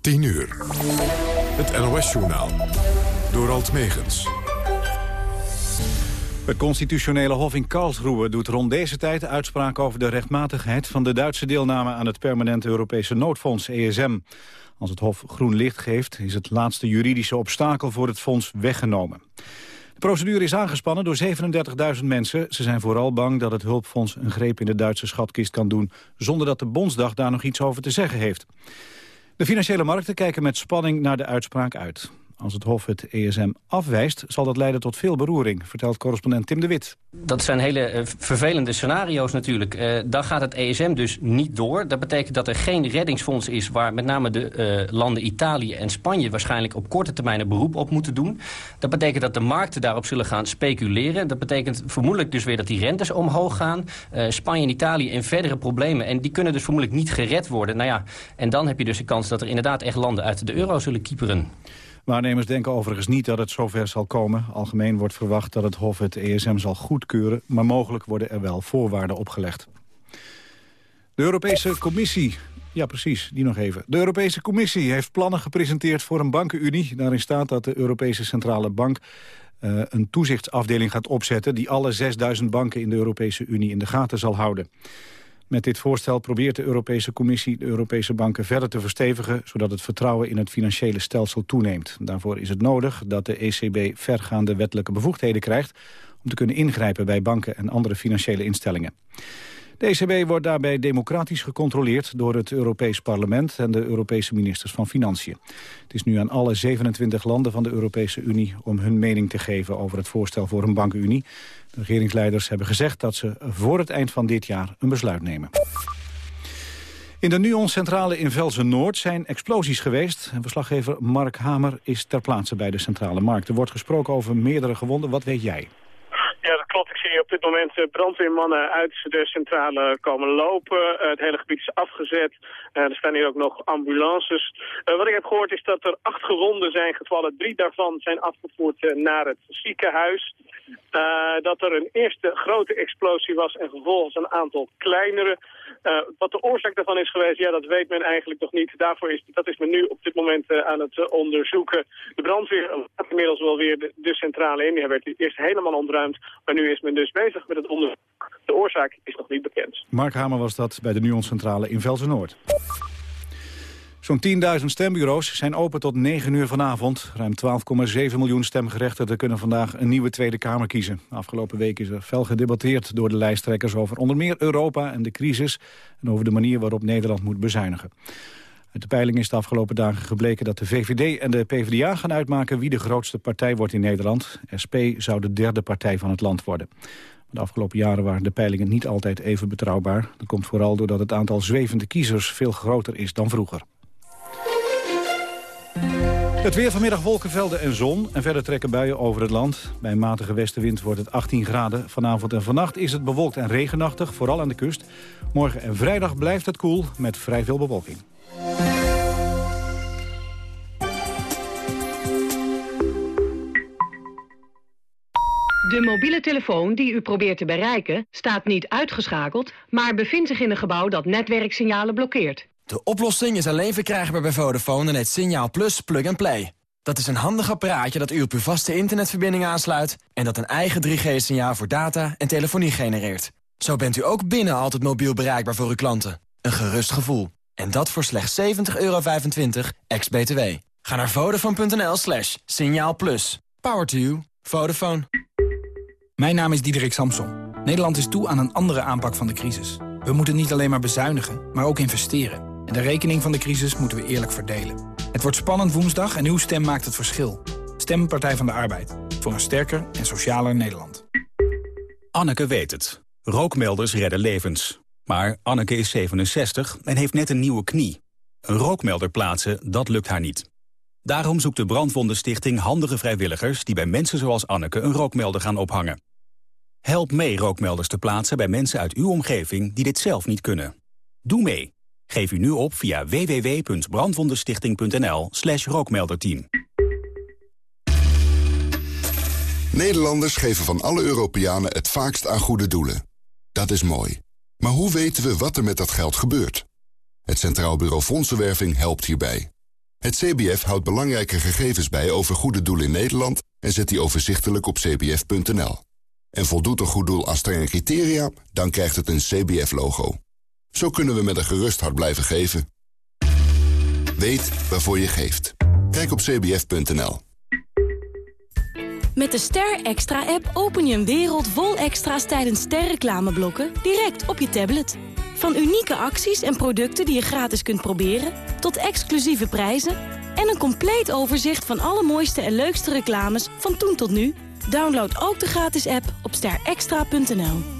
10 uur. Het NOS-journaal. Door Alt Megens. Het constitutionele hof in Karlsruhe doet rond deze tijd uitspraak over de rechtmatigheid van de Duitse deelname aan het permanente Europese noodfonds ESM. Als het hof groen licht geeft, is het laatste juridische obstakel voor het fonds weggenomen. De procedure is aangespannen door 37.000 mensen. Ze zijn vooral bang dat het hulpfonds een greep in de Duitse schatkist kan doen... zonder dat de Bondsdag daar nog iets over te zeggen heeft. De financiële markten kijken met spanning naar de uitspraak uit. Als het Hof het ESM afwijst, zal dat leiden tot veel beroering, vertelt correspondent Tim de Wit. Dat zijn hele uh, vervelende scenario's natuurlijk. Uh, dan gaat het ESM dus niet door. Dat betekent dat er geen reddingsfonds is waar met name de uh, landen Italië en Spanje waarschijnlijk op korte termijn een beroep op moeten doen. Dat betekent dat de markten daarop zullen gaan speculeren. Dat betekent vermoedelijk dus weer dat die rentes omhoog gaan. Spanje en Italië in verdere problemen en die kunnen dus vermoedelijk niet gered worden. Nou ja, en dan heb je dus de kans dat er inderdaad echt landen uit de euro zullen kieperen. Waarnemers denken overigens niet dat het zover zal komen. Algemeen wordt verwacht dat het Hof het ESM zal goedkeuren... maar mogelijk worden er wel voorwaarden opgelegd. De Europese Commissie... Ja, precies, die nog even. De Europese Commissie heeft plannen gepresenteerd voor een bankenunie. Daarin staat dat de Europese Centrale Bank uh, een toezichtsafdeling gaat opzetten... die alle 6000 banken in de Europese Unie in de gaten zal houden. Met dit voorstel probeert de Europese Commissie de Europese banken verder te verstevigen, zodat het vertrouwen in het financiële stelsel toeneemt. Daarvoor is het nodig dat de ECB vergaande wettelijke bevoegdheden krijgt om te kunnen ingrijpen bij banken en andere financiële instellingen. De ECB wordt daarbij democratisch gecontroleerd door het Europees Parlement en de Europese ministers van Financiën. Het is nu aan alle 27 landen van de Europese Unie om hun mening te geven over het voorstel voor een bankenunie. De regeringsleiders hebben gezegd dat ze voor het eind van dit jaar een besluit nemen. In de Nuon-centrale in Velzen-Noord zijn explosies geweest. Verslaggever Mark Hamer is ter plaatse bij de centrale markt. Er wordt gesproken over meerdere gewonden. Wat weet jij? Ja, dat klopt. Ik zie op dit moment eh, brandweermannen uit de centrale komen lopen. Eh, het hele gebied is afgezet. Uh, er staan hier ook nog ambulances. Wat ik heb gehoord is dat er acht gewonden zijn gevallen. Drie daarvan zijn afgevoerd naar het ziekenhuis. dat er een eerste grote explosie was en vervolgens een aantal kleinere. Wat de oorzaak daarvan is geweest, ja, dat weet men eigenlijk nog niet. Daarvoor is, dat is men nu op dit moment aan het onderzoeken. De brandweer gaat inmiddels wel weer de, centrale in. Die werd eerst helemaal ontruimd. Maar nu is men dus bezig met het onderzoek. De oorzaak is nog niet bekend. Mark Hamer was dat bij de Nuon-centrale in Velzen-Noord. Zo'n 10.000 stembureaus zijn open tot 9 uur vanavond. Ruim 12,7 miljoen stemgerechtigden kunnen vandaag een nieuwe Tweede Kamer kiezen. Afgelopen week is er fel gedebatteerd door de lijsttrekkers over onder meer Europa en de crisis... en over de manier waarop Nederland moet bezuinigen. Uit de peiling is de afgelopen dagen gebleken dat de VVD en de PvdA gaan uitmaken wie de grootste partij wordt in Nederland. SP zou de derde partij van het land worden. De afgelopen jaren waren de peilingen niet altijd even betrouwbaar. Dat komt vooral doordat het aantal zwevende kiezers veel groter is dan vroeger. Het weer vanmiddag wolkenvelden en zon. En verder trekken buien over het land. Bij een matige westenwind wordt het 18 graden. Vanavond en vannacht is het bewolkt en regenachtig, vooral aan de kust. Morgen en vrijdag blijft het koel met vrij veel bewolking. De mobiele telefoon die u probeert te bereiken staat niet uitgeschakeld... maar bevindt zich in een gebouw dat netwerksignalen blokkeert. De oplossing is alleen verkrijgbaar bij Vodafone en het Signaal Plus Plug and Play. Dat is een handig apparaatje dat u op uw vaste internetverbinding aansluit... en dat een eigen 3G-signaal voor data en telefonie genereert. Zo bent u ook binnen altijd mobiel bereikbaar voor uw klanten. Een gerust gevoel. En dat voor slechts 70,25 euro ex-BTW. Ga naar vodafone.nl slash. Power to you. Vodafone. Mijn naam is Diederik Samson. Nederland is toe aan een andere aanpak van de crisis. We moeten niet alleen maar bezuinigen, maar ook investeren. En de rekening van de crisis moeten we eerlijk verdelen. Het wordt spannend woensdag en uw stem maakt het verschil. Stem Partij van de Arbeid. Voor een sterker en socialer Nederland. Anneke weet het. Rookmelders redden levens. Maar Anneke is 67 en heeft net een nieuwe knie. Een rookmelder plaatsen, dat lukt haar niet. Daarom zoekt de Brandwondenstichting handige vrijwilligers... die bij mensen zoals Anneke een rookmelder gaan ophangen. Help mee rookmelders te plaatsen bij mensen uit uw omgeving... die dit zelf niet kunnen. Doe mee. Geef u nu op via www.brandwondenstichting.nl slash rookmelderteam. Nederlanders geven van alle Europeanen het vaakst aan goede doelen. Dat is mooi. Maar hoe weten we wat er met dat geld gebeurt? Het Centraal Bureau Fondsenwerving helpt hierbij. Het CBF houdt belangrijke gegevens bij over goede doelen in Nederland... en zet die overzichtelijk op cbf.nl. En voldoet een goed doel aan strenge criteria, dan krijgt het een CBF-logo. Zo kunnen we met een gerust hart blijven geven. Weet waarvoor je geeft. Kijk op cbf.nl. Met de Ster Extra-app open je een wereld vol extra's tijdens sterreclameblokken direct op je tablet. Van unieke acties en producten die je gratis kunt proberen... tot exclusieve prijzen en een compleet overzicht van alle mooiste en leukste reclames van toen tot nu. Download ook de gratis app op sterextra.nl.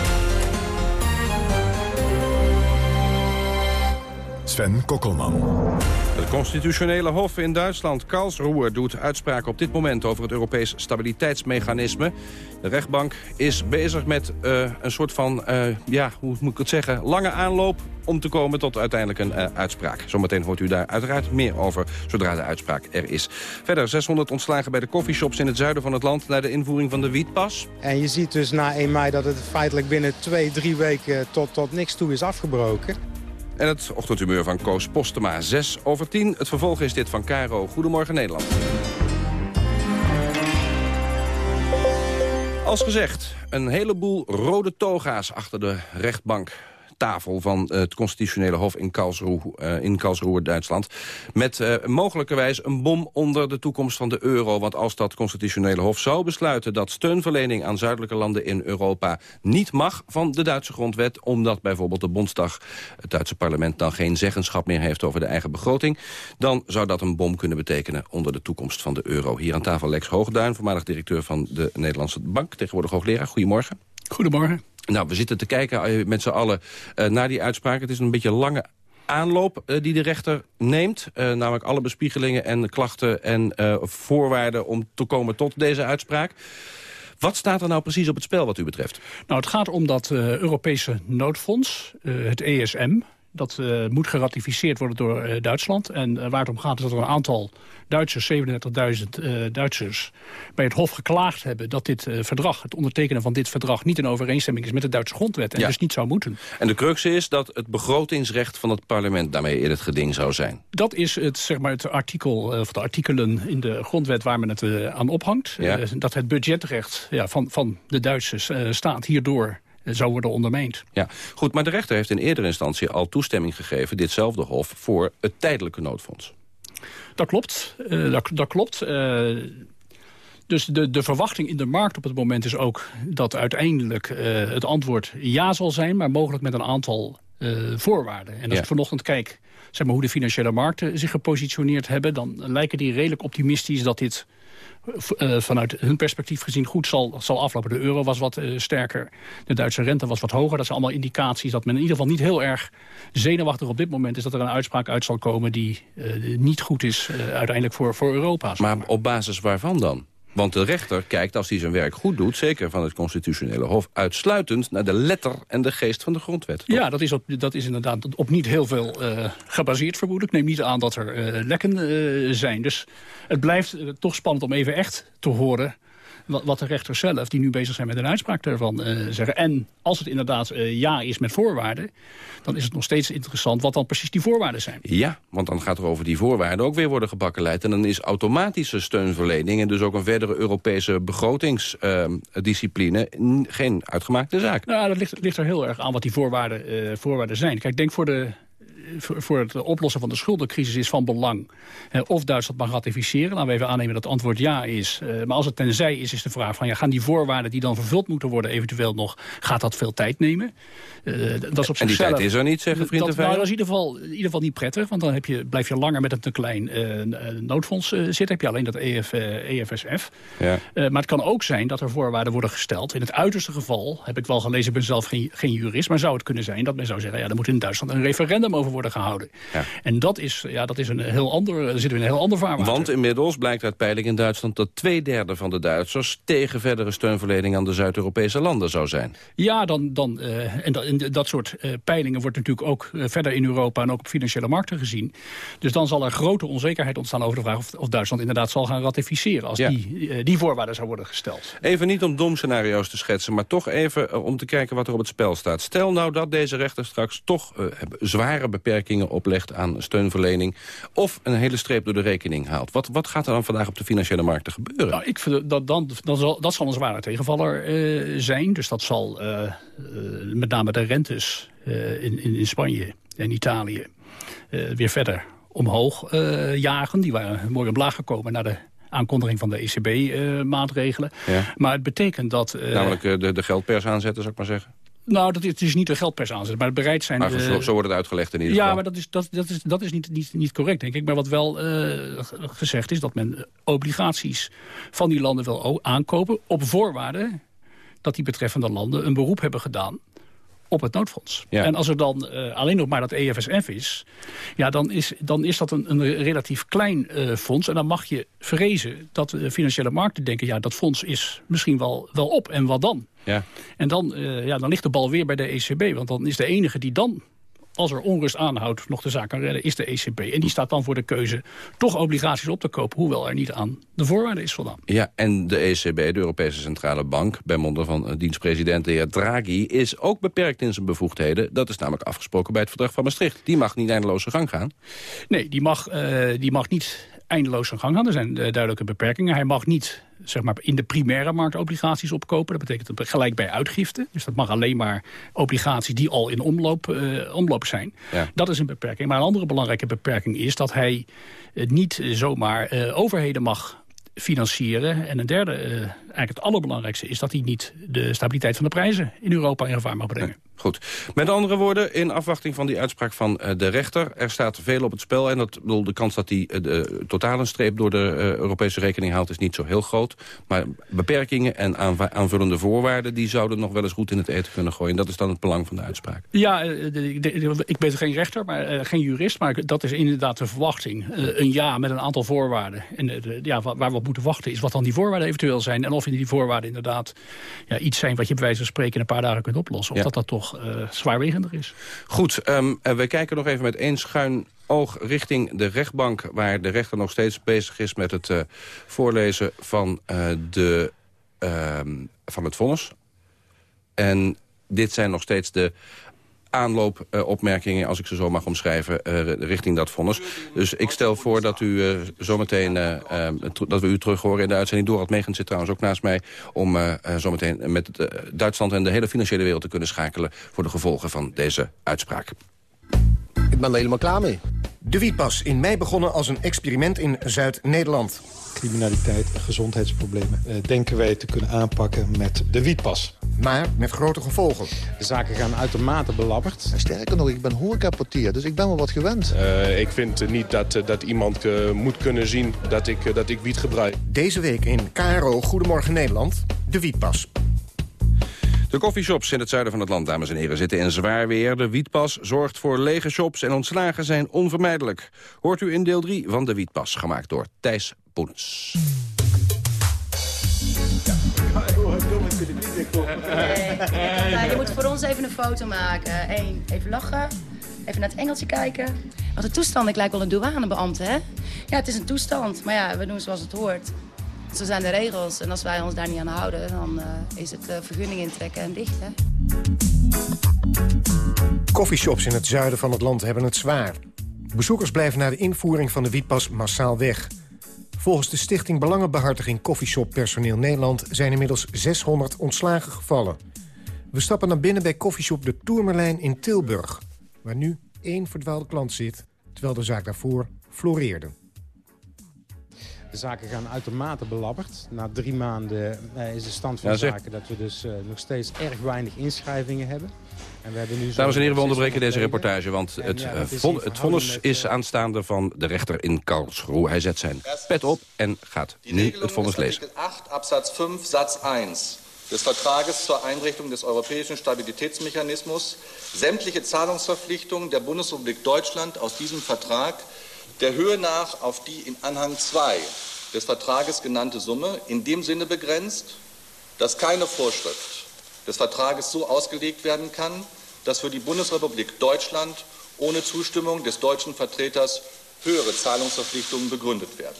Sven Kokkelman. Het constitutionele hof in Duitsland, Karlsruhe, doet uitspraak op dit moment over het Europees stabiliteitsmechanisme. De rechtbank is bezig met uh, een soort van, uh, ja, hoe moet ik het zeggen, lange aanloop om te komen tot uiteindelijk een uh, uitspraak. Zometeen hoort u daar uiteraard meer over, zodra de uitspraak er is. Verder 600 ontslagen bij de coffeeshops in het zuiden van het land... na de invoering van de wietpas. En je ziet dus na 1 mei dat het feitelijk binnen twee, drie weken tot, tot niks toe is afgebroken. En het ochtendhumeur van Koos Postema, 6 over 10. Het vervolg is dit van Caro. Goedemorgen Nederland. Als gezegd, een heleboel rode toga's achter de rechtbank tafel van het constitutionele hof in Karlsruhe, uh, in Karlsruhe Duitsland. Met uh, mogelijkerwijs een bom onder de toekomst van de euro. Want als dat constitutionele hof zou besluiten dat steunverlening aan zuidelijke landen in Europa niet mag van de Duitse grondwet, omdat bijvoorbeeld de Bondsdag, het Duitse parlement, dan geen zeggenschap meer heeft over de eigen begroting, dan zou dat een bom kunnen betekenen onder de toekomst van de euro. Hier aan tafel Lex Hoogduin, voormalig directeur van de Nederlandse Bank, tegenwoordig hoogleraar. Goedemorgen. Goedemorgen. Nou, we zitten te kijken eh, met z'n allen uh, naar die uitspraak. Het is een beetje een lange aanloop uh, die de rechter neemt. Namelijk alle bespiegelingen en klachten en voorwaarden om te komen tot deze uitspraak. Wat staat er nou precies op het spel wat u betreft? Nou, het gaat om dat Europese noodfonds, het ESM... Dat uh, moet geratificeerd worden door uh, Duitsland. En uh, waar het om gaat is dat er een aantal Duitsers, 37.000 Duitsers... bij het Hof geklaagd hebben dat dit verdrag, het ondertekenen van dit verdrag... niet in overeenstemming is met de Duitse grondwet en ja. dus niet zou moeten. En de crux is dat het begrotingsrecht van het parlement daarmee in het geding zou zijn. Dat is het, zeg maar, het artikel, of de artikelen in de grondwet waar men het aan ophangt. Ja. dat het budgetrecht ja, van, van de Duitse staat hierdoor zou worden ondermijnd. Ja, goed, maar de rechter heeft in eerdere instantie al toestemming gegeven... ditzelfde hof voor het tijdelijke noodfonds. Dat klopt, uh, dat, dat, klopt. Uh, dus de, de verwachting in de markt op het moment is ook... dat uiteindelijk uh, het antwoord ja zal zijn... maar mogelijk met een aantal voorwaarden. En als ja. ik vanochtend kijk zeg maar, hoe de financiële markten zich gepositioneerd hebben... dan lijken die redelijk optimistisch dat dit vanuit hun perspectief gezien goed zal, zal aflopen. De euro was wat uh, sterker, de Duitse rente was wat hoger. Dat zijn allemaal indicaties dat men in ieder geval niet heel erg zenuwachtig op dit moment is... dat er een uitspraak uit zal komen die uh, niet goed is uiteindelijk voor, voor Europa. Maar, maar op basis waarvan dan? Want de rechter kijkt, als hij zijn werk goed doet... zeker van het constitutionele hof... uitsluitend naar de letter en de geest van de grondwet. Ja, dat is, dat is inderdaad op niet heel veel uh, gebaseerd vermoedelijk. Ik neem niet aan dat er uh, lekken uh, zijn. Dus het blijft toch spannend om even echt te horen wat de rechters zelf, die nu bezig zijn met een uitspraak daarvan, uh, zeggen. En als het inderdaad uh, ja is met voorwaarden, dan is het nog steeds interessant wat dan precies die voorwaarden zijn. Ja, want dan gaat er over die voorwaarden ook weer worden gebakkeleid. En dan is automatische steunverlening en dus ook een verdere Europese begrotingsdiscipline uh, geen uitgemaakte zaak. Nou, dat ligt, ligt, er heel erg aan wat die voorwaarden, voorwaarden zijn. Kijk, denk voor de voor het oplossen van de schuldencrisis is van belang. of Duitsland mag ratificeren. Laten we even aannemen dat het antwoord ja is. Uh, maar als het tenzij is, is de vraag van... Ja, gaan die voorwaarden die dan vervuld moeten worden eventueel nog... gaat dat veel tijd nemen? Uh, dat is op en die tijd is er niet, zeggen vrienden dat, nou, dat is in ieder, geval, in ieder geval niet prettig. Want dan heb je, blijf je langer met een te klein uh, noodfonds zitten. Heb je alleen dat EF, EFSF. Ja. maar het kan ook zijn dat er voorwaarden worden gesteld. In het uiterste geval, heb ik wel gelezen, ik ben zelf geen, geen jurist... maar zou het kunnen zijn dat men zou zeggen... ja, er moet in Duitsland een referendum over worden worden gehouden. Ja. En dat is, ja, dat is een heel ander, zitten we in een heel ander vaarwater. Want inmiddels blijkt uit peiling in Duitsland... dat twee derde van de Duitsers tegen verdere steunverlening aan de Zuid-Europese landen zou zijn. Ja, dan, dan, uh, en, dat, en dat soort uh, peilingen wordt natuurlijk ook uh, verder in Europa... en ook op financiële markten gezien. Dus dan zal er grote onzekerheid ontstaan over de vraag... of, of Duitsland inderdaad zal gaan ratificeren... als ja. die, die voorwaarden zou worden gesteld. Even niet om domscenario's te schetsen... maar toch even om te kijken wat er op het spel staat. Stel nou dat deze rechter straks toch zware beperkingen oplegt aan steunverlening... of een hele streep door de rekening haalt. Wat, wat gaat er dan vandaag op de financiële markten gebeuren? Nou, ik vind dat, dan, dan zal, dat zal een zware tegenvaller uh, zijn. Dus dat zal uh, uh, met name de rentes in, in, Spanje en Italië weer verder omhoog jagen. Die waren mooi omlaag gekomen naar de aankondiging van de ECB-maatregelen. Ja. Maar het betekent dat... Namelijk de, de geldpers aanzetten, zou ik maar zeggen. Nou, dat, het is niet een geldpers aanzet, maar het bereid zijn... Maar zo, zo wordt het uitgelegd in ieder geval. Ja, maar dat is, dat, dat is, dat is niet, niet, niet correct, denk ik. Maar wat wel uh, gezegd is, dat men obligaties van die landen wil aankopen... op voorwaarde dat die betreffende landen een beroep hebben gedaan op het noodfonds. Ja. En als er dan uh, alleen nog maar dat EFSF is... Ja, dan, is dan is dat een, een relatief klein uh, fonds. En dan mag je vrezen dat de financiële markten denken... ja, dat fonds is misschien wel, wel op. En wat dan? Ja. En dan, uh, ja, dan ligt de bal weer bij de ECB. Want dan is de enige die dan als er onrust aanhoudt, nog de zaak kan redden, is de ECB. En die staat dan voor de keuze toch obligaties op te kopen... hoewel er niet aan de voorwaarden is voldaan. Ja, en de ECB, de Europese Centrale Bank... bij monden van uh, dienstpresident de heer Draghi... is ook beperkt in zijn bevoegdheden. Dat is namelijk afgesproken bij het verdrag van Maastricht. Die mag niet eindeloos gang gaan. Nee, die mag, uh, die mag niet eindeloos zijn gang gaan. Er zijn uh, duidelijke beperkingen. Hij mag niet zeg maar, in de primaire markt obligaties opkopen. Dat betekent dat gelijk bij uitgifte. Dus dat mag alleen maar obligaties die al in omloop, uh, omloop zijn. Ja. Dat is een beperking. Maar een andere belangrijke beperking is dat hij uh, niet zomaar uh, overheden mag financieren. En een derde, eigenlijk het allerbelangrijkste, is dat hij niet de stabiliteit van de prijzen in Europa in gevaar mag brengen. Ja. Goed. Met andere woorden, in afwachting van die uitspraak van uh, de rechter... er staat veel op het spel en dat, bedoel, de kans dat hij uh, de totale streep... door de uh, Europese rekening haalt is niet zo heel groot. Maar beperkingen en aanvullende voorwaarden... die zouden nog wel eens goed in het eten kunnen gooien. Dat is dan het belang van de uitspraak. Ja, de, de, de, ik ben geen rechter, maar geen jurist... maar dat is inderdaad de verwachting. een ja met een aantal voorwaarden. En ja, waar we op moeten wachten is wat dan die voorwaarden eventueel zijn... en of in die voorwaarden inderdaad ja, iets zijn... wat je bij wijze van spreken in een paar dagen kunt oplossen. Of ja. dat dat toch uh, zwaarwegender is. Goed, um, we kijken nog even met één schuin oog richting de rechtbank... waar de rechter nog steeds bezig is met het uh, voorlezen van, de, van het vonnis. En dit zijn nog steeds de aanloopopmerkingen, uh, als ik ze zo mag omschrijven, uh, richting dat vonnis. Dus ik stel voor dat u uh, zometeen, dat we u terug horen in de uitzending. Dorald Megens zit trouwens ook naast mij, om zometeen met Duitsland en de hele financiële wereld te kunnen schakelen voor de gevolgen van deze uitspraak. Ik ben er helemaal klaar mee. De Wietpas, in mei begonnen als een experiment in Zuid-Nederland. Criminaliteit en gezondheidsproblemen uh, denken wij te kunnen aanpakken met de Wietpas. Maar met grote gevolgen. De zaken gaan uitermate belabberd. En sterker nog, ik ben horecaportier, dus ik ben wel wat gewend. Uh, ik vind niet dat, uh, dat iemand uh, moet kunnen zien dat ik, dat ik wiet gebruik. Deze week in KRO Goedemorgen Nederland, de Wietpas. De koffieshops in het zuiden van het land, dames en heren, zitten in zwaar weer. De wietpas zorgt voor lege shops en ontslagen zijn onvermijdelijk. Hoort u in deel 3 van de wietpas, gemaakt door Thijs Nee, je moet voor ons even een foto maken. Eén, even lachen. Even naar het engeltje kijken. Wat een toestand, ik lijk wel een douanebeambte, hè? Ja, het is een toestand, maar ja, we doen zoals het hoort. Zo zijn de regels. En als wij ons daar niet aan houden, dan uh, is het uh, vergunning intrekken en dicht, hè? Coffeeshops in het zuiden van het land hebben het zwaar. Bezoekers blijven na de invoering van de wietpas massaal weg. Volgens de stichting Belangenbehartiging Coffeeshop Personeel Nederland... zijn inmiddels 600 ontslagen gevallen. We stappen naar binnen bij Coffeeshop de Tourmerlijn in Tilburg... waar nu één verdwaalde klant zit, terwijl de zaak daarvoor floreerde. De zaken gaan uitermate belabberd. Na drie maanden uh, is de stand van ja, zaken dat we dus uh, nog steeds erg weinig inschrijvingen hebben. En we hebben nu Dames en heren, we onderbreken deze reportage, want het, ja, uh, het vonnis is uh, aanstaande van de rechter in Karlsruhe. Hij zet zijn pet op en gaat nu het vonnis lezen. 8 absatz 5 satz 1. des Vertrages zur Einrichtung des Europäischen Stabilitätsmechanismus sämtliche Zahlungsverpflichtungen der Bundesrepublik Deutschland aus diesem Vertrag der Höhe nach auf die in Anhang 2 des Vertrages genannte Summe in dem Sinne begrenzt, dass keine Vorschrift des Vertrages so ausgelegt werden kann, dass für die Bundesrepublik Deutschland ohne Zustimmung des deutschen Vertreters höhere Zahlungsverpflichtungen begründet werden.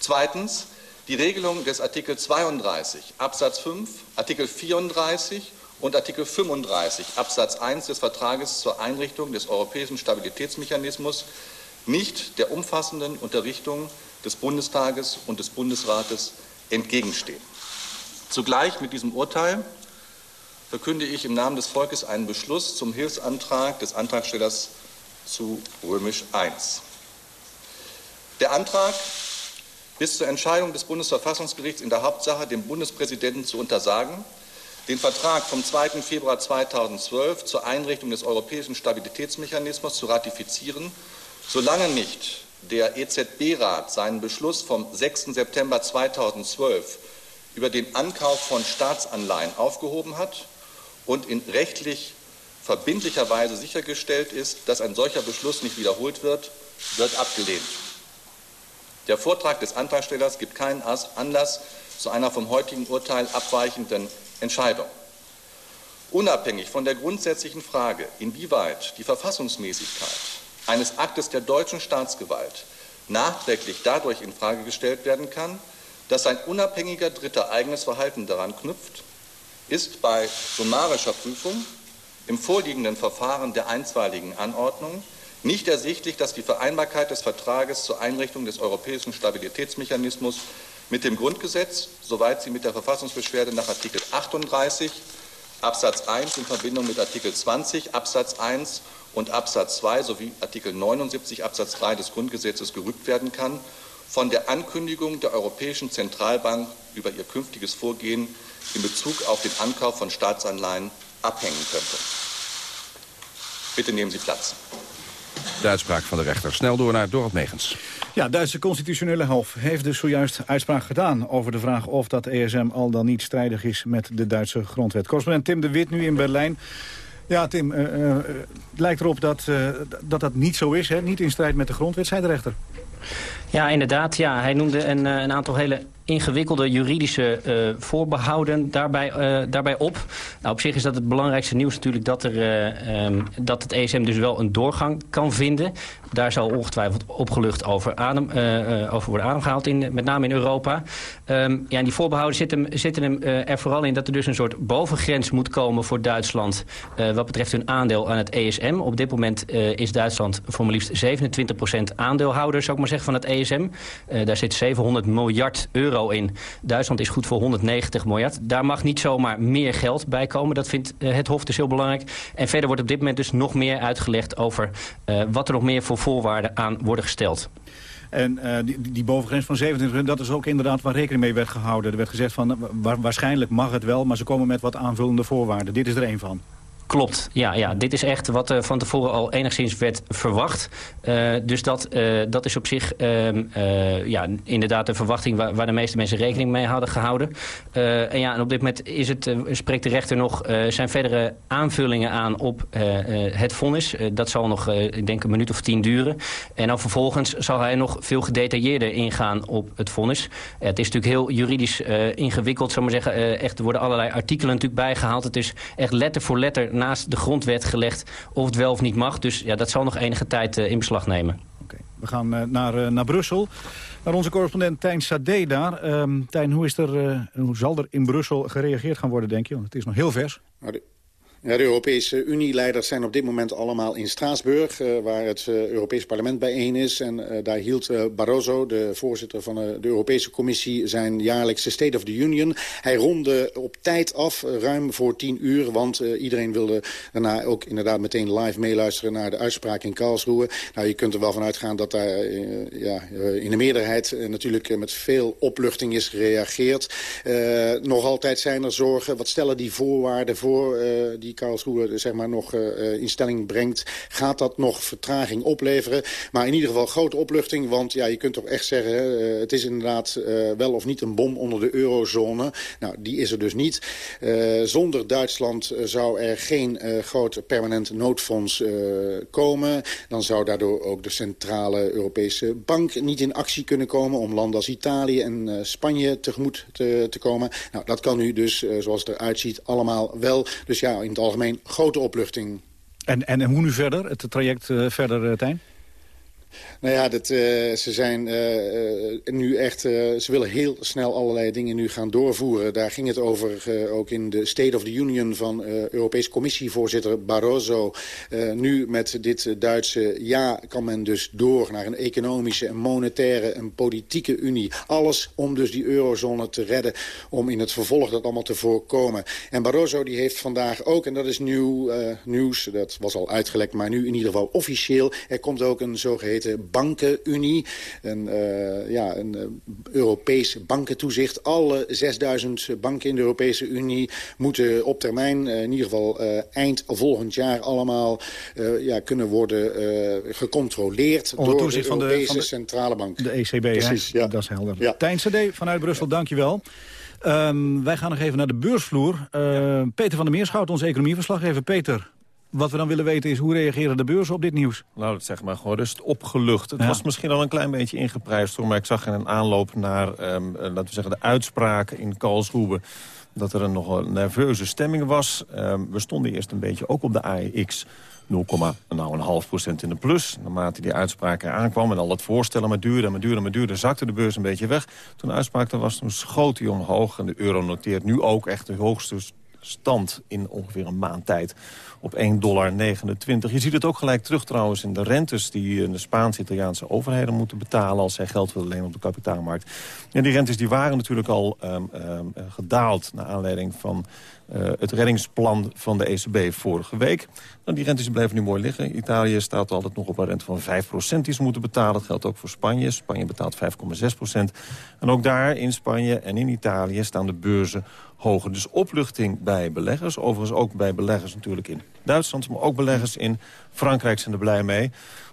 Zweitens die Regelung des Artikel 32 Absatz 5, Artikel 34 und Artikel 35 Absatz 1 des Vertrages zur Einrichtung des Europäischen Stabilitätsmechanismus nicht der umfassenden Unterrichtung des Bundestages und des Bundesrates entgegenstehen. Zugleich mit diesem Urteil verkünde ich im Namen des Volkes einen Beschluss zum Hilfsantrag des Antragstellers zu Römisch I. Der Antrag bis zur Entscheidung des Bundesverfassungsgerichts in der Hauptsache dem Bundespräsidenten zu untersagen, den Vertrag vom 2. Februar 2012 zur Einrichtung des Europäischen Stabilitätsmechanismus zu ratifizieren, solange nicht der EZB-Rat seinen Beschluss vom 6. September 2012 über den Ankauf von Staatsanleihen aufgehoben hat und in rechtlich verbindlicher Weise sichergestellt ist, dass ein solcher Beschluss nicht wiederholt wird, wird abgelehnt. Der Vortrag des Antragstellers gibt keinen Anlass zu einer vom heutigen Urteil abweichenden Entscheidung. Unabhängig von der grundsätzlichen Frage, inwieweit die Verfassungsmäßigkeit eines Aktes der deutschen Staatsgewalt nachträglich dadurch in Frage gestellt werden kann, dass ein unabhängiger Dritter eigenes Verhalten daran knüpft, ist bei summarischer Prüfung im vorliegenden Verfahren der einstweiligen Anordnung nicht ersichtlich, dass die Vereinbarkeit des Vertrages zur Einrichtung des europäischen Stabilitätsmechanismus mit dem Grundgesetz, soweit sie mit der Verfassungsbeschwerde nach Artikel 38 Absatz 1 in Verbindung mit Artikel 20 Absatz 1 und Absatz 2 sowie Artikel 79 Absatz 3 des Grundgesetzes gerügt werden kann, von der Ankündigung der Europäischen Zentralbank über ihr künftiges Vorgehen in Bezug auf den Ankauf von Staatsanleihen abhängen könnte. Bitte nehmen Sie Platz. De uitspraak van de rechter. Snel door naar Dorot Megens. Ja, Duitse constitutionele hof heeft dus zojuist uitspraak gedaan... over de vraag of dat ESM al dan niet strijdig is met de Duitse grondwet. Correspondent Tim de Wit nu in Berlijn. Ja, Tim, uh, uh, het lijkt erop dat, uh, dat dat niet zo is, hè? niet in strijd met de grondwet, zei de rechter. Ja, inderdaad. Ja. Hij noemde een, een aantal hele ingewikkelde juridische uh, voorbehouden daarbij, uh, daarbij op. Nou, op zich is dat het belangrijkste nieuws natuurlijk dat, er, um, dat het ESM dus wel een doorgang kan vinden. Daar zal ongetwijfeld opgelucht over, adem, over worden ademgehaald, in, met name in Europa. Um, ja, die voorbehouden zitten zitten hem er vooral in dat er dus een soort bovengrens moet komen voor Duitsland... wat betreft hun aandeel aan het ESM. Op dit moment is Duitsland voor maar liefst 27% aandeelhouder, zou ik maar zeggen, van het ESM. daar zit 700 miljard euro in. Duitsland is goed voor 190 miljard. Daar mag niet zomaar meer geld bij komen. Dat vindt uh, het Hof dus heel belangrijk. En verder wordt op dit moment dus nog meer uitgelegd over uh, wat er nog meer voor voorwaarden aan worden gesteld. En die, die bovengrens van 27, dat is ook inderdaad waar rekening mee werd gehouden. Er werd gezegd van, wa waarschijnlijk mag het wel, maar ze komen met wat aanvullende voorwaarden. Dit is er één van. Klopt, ja, ja. Dit is echt wat uh, van tevoren al enigszins werd verwacht. Uh, dus dat, uh, dat is op zich ja, inderdaad de verwachting waar, waar, de meeste mensen rekening mee hadden gehouden. en, ja, en op dit moment is het, spreekt de rechter nog zijn verdere aanvullingen aan op het vonnis. dat zal nog, ik denk, een minuut of tien duren. En dan vervolgens zal hij nog veel gedetailleerder ingaan op het vonnis. het is natuurlijk heel juridisch ingewikkeld, zou maar zeggen. echt, er worden allerlei artikelen natuurlijk bijgehaald. Het is echt letter voor letter naast de grondwet gelegd of het wel of niet mag. Dus ja, dat zal nog enige tijd uh, in beslag nemen. Okay. We gaan uh, naar, uh, naar Brussel. Naar onze correspondent Tijn Sade daar. Um, Tijn, hoe, is er, hoe zal er in Brussel gereageerd gaan worden, denk je? Want het is nog heel vers. De de Europese Unie-leiders zijn op dit moment allemaal in Straatsburg... Uh, waar het uh, Europees Parlement bijeen is. En uh, daar hield Barroso, de voorzitter van de Europese Commissie... zijn jaarlijkse State of the Union. Hij ronde op tijd af, ruim voor tien uur... want iedereen wilde daarna ook inderdaad meteen live meeluisteren... naar de uitspraak in Karlsruhe. Nou, je kunt er wel van uitgaan dat daar ja, in de meerderheid... natuurlijk met veel opluchting is gereageerd. nog altijd zijn er zorgen. Wat stellen die voorwaarden voor die Karlsruhe zeg maar, nog in stelling brengt... gaat dat nog vertraging opleveren. Maar in ieder geval grote opluchting, want ja, je kunt toch echt zeggen... het is inderdaad wel of niet een bom onder de eurozone. Nou, die is er dus niet. zonder Duitsland zou er geen groot permanent noodfonds komen. Dan zou daardoor ook de centrale Europese bank niet in actie kunnen komen... om landen als Italië en Spanje tegemoet te, te komen. Nou, dat kan nu dus, zoals het eruit ziet, allemaal wel. Dus ja, in het algemeen grote opluchting. En, en hoe nu verder, het traject uh, verder, uh, Tijn? Nou ja, dat, uh, ze zijn uh, nu echt... Ze willen heel snel allerlei dingen nu gaan doorvoeren. Daar ging het over ook in de State of the Union van Europese Commissievoorzitter Barroso. nu met dit Duitse ja kan men dus door naar een economische, een monetaire, een politieke unie. Alles om dus die eurozone te redden, om in het vervolg dat allemaal te voorkomen. En Barroso die heeft vandaag ook, en dat is nieuw nieuws, dat was al uitgelekt, maar nu in ieder geval officieel. Er komt ook een zogeheten bankenunie. Een, uh, ja, een uh, Europees bankentoezicht. Alle 6000 banken in de Europese Unie moeten op termijn, uh, in ieder geval eind volgend jaar, allemaal ja, kunnen worden gecontroleerd Onder door toezicht de Europese van de, van de, Centrale Bank. De ECB, Precies, ja. dat is helder. Ja. Tijn CD vanuit Brussel, dankjewel. Um, wij gaan nog even naar de beursvloer. Uh, Peter van der Meerschout, onze economieverslaggever. Peter, wat we dan willen weten is, hoe reageren de beurzen op dit nieuws? Nou, dat zeg maar gewoon rust opgelucht. Het was misschien al een klein beetje ingeprijsd, hoor, maar ik zag in een aanloop naar, um, laten we zeggen, de uitspraken in Karlsruhe dat er een nogal nerveuze stemming was. Um, we stonden eerst een beetje ook op de AEX 0,5 nou, procent in de plus. Naarmate die uitspraak aankwam en al het voorstellen maar duurde, maar duurde, maar duurde... zakte de beurs een beetje weg. Toen de uitspraak er was, toen schoot hij omhoog. En de euro noteert nu ook echt de hoogste stand in ongeveer een maand tijd op 1,29 dollar. Je ziet het ook gelijk terug trouwens in de rentes... die de Spaanse-Italiaanse overheden moeten betalen... als zij geld willen lenen op de kapitaalmarkt. En die rentes die waren natuurlijk al um, um, gedaald... naar aanleiding van uh, het reddingsplan van de ECB vorige week. Nou, die rentes blijven nu mooi liggen. Italië staat altijd nog op een rente van 5% die ze moeten betalen. Dat geldt ook voor Spanje. Spanje betaalt 5,6%. En ook daar in Spanje en in Italië staan de beurzen hoger. Dus opluchting bij beleggers. Overigens ook bij beleggers natuurlijk in Duitsland... maar ook beleggers in Frankrijk zijn er blij mee.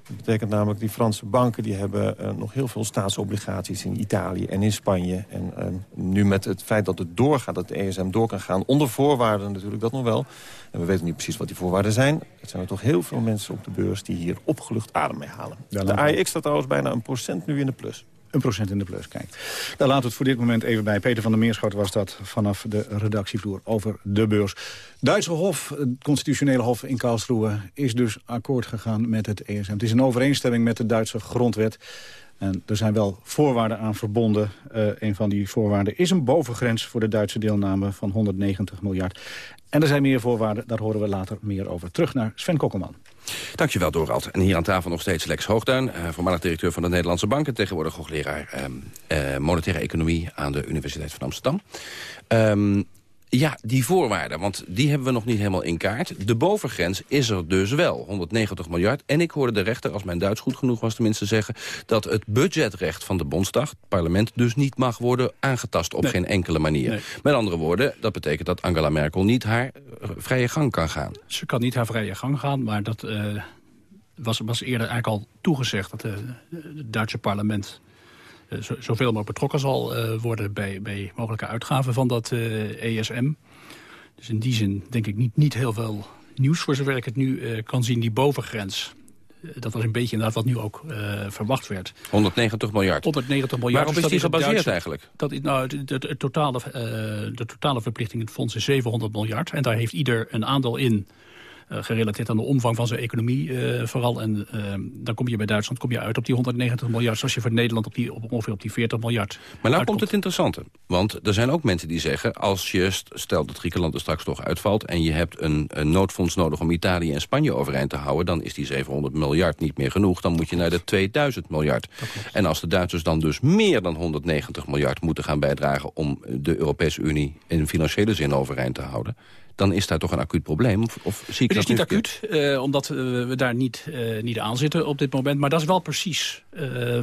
Dat betekent namelijk die Franse banken die hebben uh, nog heel veel staatsobligaties in Italië en in Spanje. En uh, nu met het feit dat het doorgaat, dat de ESM door kan gaan, onder voorwaarden natuurlijk, dat nog wel. En we weten niet precies wat die voorwaarden zijn. Het zijn er toch heel veel mensen op de beurs die hier opgelucht adem mee halen. de AEX staat trouwens bijna een procent nu in de plus. Een procent in de plus, kijk. Dan laten we het voor dit moment even bij. Peter van der Meerschout was dat vanaf de redactievloer over de beurs. Duitse Hof, het constitutionele hof in Karlsruhe... is dus akkoord gegaan met het ESM. Het is in overeenstemming met de Duitse grondwet. En er zijn wel voorwaarden aan verbonden. Uh, een van die voorwaarden is een bovengrens voor de Duitse deelname van 190 miljard. En er zijn meer voorwaarden, daar horen we later meer over. Terug naar Sven Kokkelman. Dankjewel, Dorald. En hier aan tafel nog steeds Lex Hoogduin, uh, voormalig directeur van de Nederlandse Bank... en tegenwoordig hoogleraar uh, uh, monetaire economie aan de Universiteit van Amsterdam. Um, ja, die voorwaarden, want die hebben we nog niet helemaal in kaart. De bovengrens is er dus wel, 190 miljard. En ik hoorde de rechter, als mijn Duits goed genoeg was tenminste zeggen... dat het budgetrecht van de Bondsdag, het parlement... dus niet mag worden aangetast op geen enkele manier. Met andere woorden, dat betekent dat Angela Merkel niet haar uh, vrije gang kan gaan. Ze kan niet haar vrije gang gaan, maar dat uh, was, was eerder eigenlijk al toegezegd... dat het Duitse parlement eh, zoveel mogelijk betrokken zal eh, worden bij, bij mogelijke uitgaven van dat ESM. Eh, e dus in die zin denk ik niet, niet heel veel nieuws voor zover ik het nu kan zien, die bovengrens. Dat was een beetje inderdaad wat nu ook uh, verwacht werd. 190 miljard. 190 miljard. Waarop dus is die gebaseerd eigenlijk? Dat, nou, de, de, de, totale, uh, de totale verplichting in het fonds is 700 miljard. En daar heeft ieder een aandeel in eh, gerelateerd aan de omvang van zijn economie eh, vooral. En eh, dan kom je bij Duitsland kom je uit op die 190 miljard... zoals je voor Nederland op die, op ongeveer op die 40 miljard Maar nou komt het interessante. Want er zijn ook mensen die zeggen... als je, stel dat Griekenland er straks toch uitvalt... en je hebt een, een noodfonds nodig om Italië en Spanje overeind te houden... dan is die 700 miljard niet meer genoeg. Dan moet je naar de 2000 miljard. En als de Duitsers dan dus meer dan 190 miljard moeten gaan bijdragen... om de Europese Unie in financiële zin overeind te houden dan is daar toch een acuut probleem? Of, of zie ik het is niet acuut, uh, omdat uh, we daar niet, uh, niet aan zitten op dit moment. Maar dat is wel precies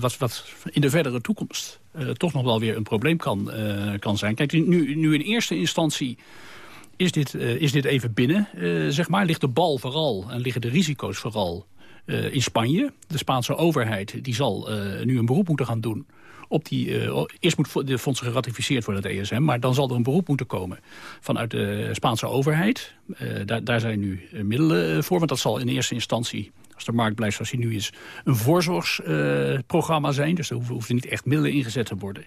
wat, wat in de verdere toekomst toch nog wel weer een probleem kan, kan zijn. Kijk, nu, nu in eerste instantie is dit, is dit even binnen, zeg maar. Ligt de bal vooral en liggen de risico's vooral in Spanje. De Spaanse overheid die zal nu een beroep moeten gaan doen op die, uh, eerst moet de fondsen geratificeerd worden, het ESM... maar dan zal er een beroep moeten komen vanuit de Spaanse overheid. Daar, daar zijn nu middelen voor, want dat zal in eerste instantie als de markt blijft zoals hij nu is, een voorzorgsprogramma zijn. Dus er hoeven, niet echt middelen ingezet te worden.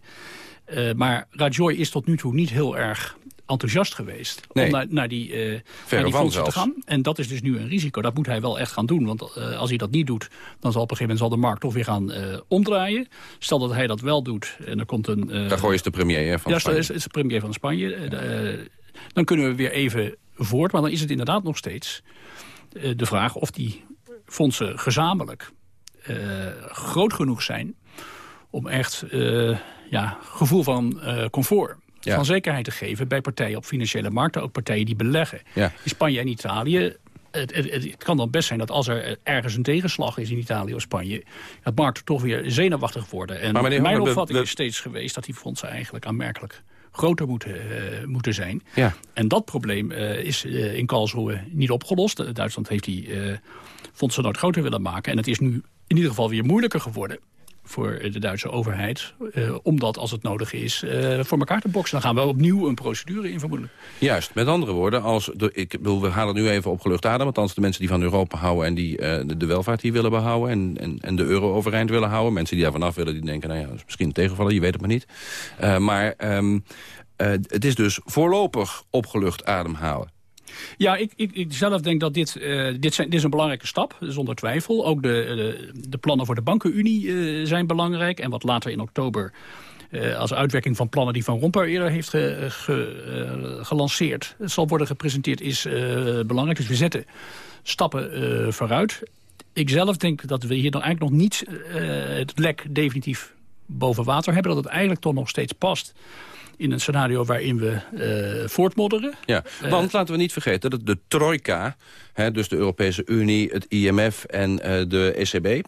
Maar Rajoy is tot nu toe niet heel erg enthousiast geweest om naar, naar die, uh, naar die fondsen te gaan. En dat is dus nu een risico. Dat moet hij wel echt gaan doen. Want uh, als hij dat niet doet, dan zal op een gegeven moment zal de markt toch weer gaan uh, omdraaien. Stel dat hij dat wel doet en er komt een... Uh, Rajoy is de premier van ja, Spanje. is, is de premier van Spanje. dan kunnen we weer even voort. Maar dan is het inderdaad nog steeds de vraag of die fondsen gezamenlijk groot genoeg zijn om echt ja, gevoel van comfort ja. van zekerheid te geven bij partijen op financiële markten. Ook partijen die beleggen. In Spanje en Italië het, het, het, kan dan best zijn dat als er ergens een tegenslag is in Italië of Spanje... dat markten toch weer zenuwachtig worden. En maar mijn opvatting is steeds geweest dat die fondsen eigenlijk aanmerkelijk groter moeten, uh, moeten zijn. Ja. En dat probleem uh, is uh, in Karlsruhe niet opgelost. Duitsland heeft die fondsen nooit groter willen maken. En het is nu in ieder geval weer moeilijker geworden voor de Duitse overheid. Uh, om dat, als het nodig is, uh, voor elkaar te boksen. Dan gaan we opnieuw een procedure in vermoedelijk. Juist, met andere woorden, als de, ik bedoel, we halen nu even op gelucht adem. Althans, de mensen die van Europa houden en die uh, de, welvaart die willen behouden... En, en, en, de euro overeind willen houden. Mensen die daar vanaf willen, die denken, nou ja, dat is misschien tegenvallen, je weet het maar niet. maar um, het is dus voorlopig opgelucht ademhalen. Ja, ik, ik, ik, zelf denk dat dit, uh, dit, zijn, dit is een belangrijke stap, zonder twijfel. Ook de, de, de plannen voor de bankenunie uh, zijn belangrijk. En wat later in oktober als uitwerking van plannen die Van Rompuy eerder heeft ge, ge, gelanceerd... zal worden gepresenteerd, is belangrijk. Dus we zetten stappen vooruit. Ik zelf denk dat we hier dan eigenlijk nog niet het lek definitief boven water hebben. Dat het eigenlijk toch nog steeds past in een scenario waarin we uh, voortmodderen. Ja, eh, want laten we niet vergeten dat de trojka... Hè, dus de Europese Unie, het IMF en uh, de ECB...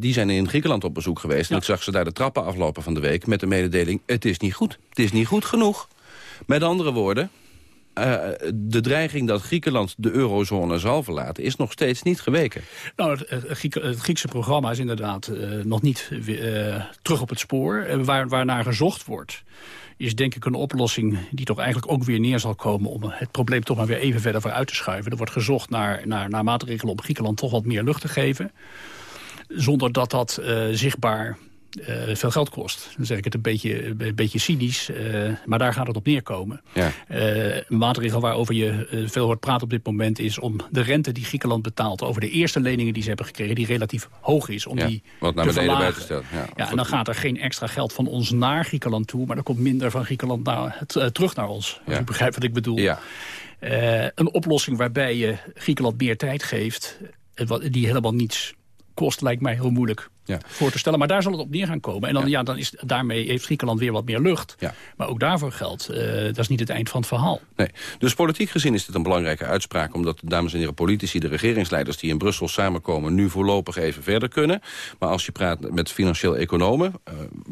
die zijn in Griekenland op bezoek geweest. En ik zag ze daar de trappen aflopen van de week met de mededeling... het is niet goed, het is niet goed genoeg. Met andere woorden, uh, de dreiging dat Griekenland de eurozone zal verlaten... is nog steeds niet geweken. Nou, het, Griekse programma is inderdaad uh, nog niet uh, terug op het spoor. waar, waarnaar gezocht wordt is denk ik een oplossing die toch eigenlijk ook weer neer zal komen... om het probleem toch maar weer even verder vooruit te schuiven. Er wordt gezocht naar, naar, naar maatregelen om Griekenland toch wat meer lucht te geven. Zonder dat dat zichtbaar uh, veel geld kost. Dan zeg ik het een beetje, een beetje cynisch, uh, maar daar gaat het op neerkomen. Ja. Uh, een maatregel waarover je veel hoort praten op dit moment is om de rente die Griekenland betaalt over de eerste leningen die ze hebben gekregen, die relatief hoog is, om ja, die wat naar te beneden verlagen. bij te stellen. Ja, ja, en dan gaat er geen extra geld van ons naar Griekenland toe, maar er komt minder van Griekenland naar, terug naar ons. Als u begrijpt wat ik bedoel. Ja. een oplossing waarbij je Griekenland meer tijd geeft, die helemaal niets kost, lijkt mij heel moeilijk ja. voor te stellen. Maar daar zal het op neer gaan komen. En dan, ja. dan is, daarmee heeft Griekenland weer wat meer lucht. Ja. Maar ook daarvoor geldt, uh, dat is niet het eind van het verhaal. Nee. Dus politiek gezien is dit een belangrijke uitspraak... omdat, dames en heren, politici, de regeringsleiders die in Brussel samenkomen... nu voorlopig even verder kunnen. Maar als je praat met financieel economen,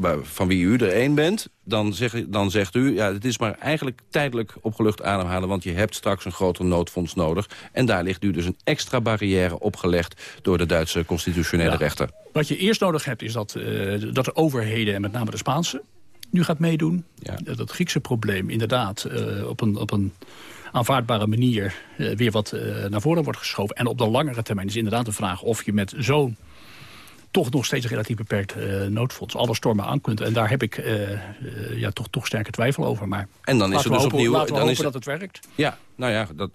uh, van wie u er één bent... Dan, zeg, dan zegt u, ja, het is maar eigenlijk tijdelijk opgelucht ademhalen... want je hebt straks een groter noodfonds nodig. En daar ligt nu dus een extra barrière opgelegd... door de Duitse constitutionele rechter. Wat je eerst nodig hebt is dat, uh, dat de overheden, en met name de Spaanse... nu gaat meedoen. Ja. Dat het Griekse probleem inderdaad uh, op, een, op een aanvaardbare manier... Uh, weer wat naar voren wordt geschoven. En op de langere termijn is inderdaad de vraag of je met zo'n toch nog steeds relatief beperkt uh, noodfonds alle stormen aan kunt. En daar heb ik uh, uh, ja, toch, toch sterke twijfel over. Maar en dan is er dus hopen, opnieuw... Laten we dan is dat het werkt. Ja, nou ja, dat,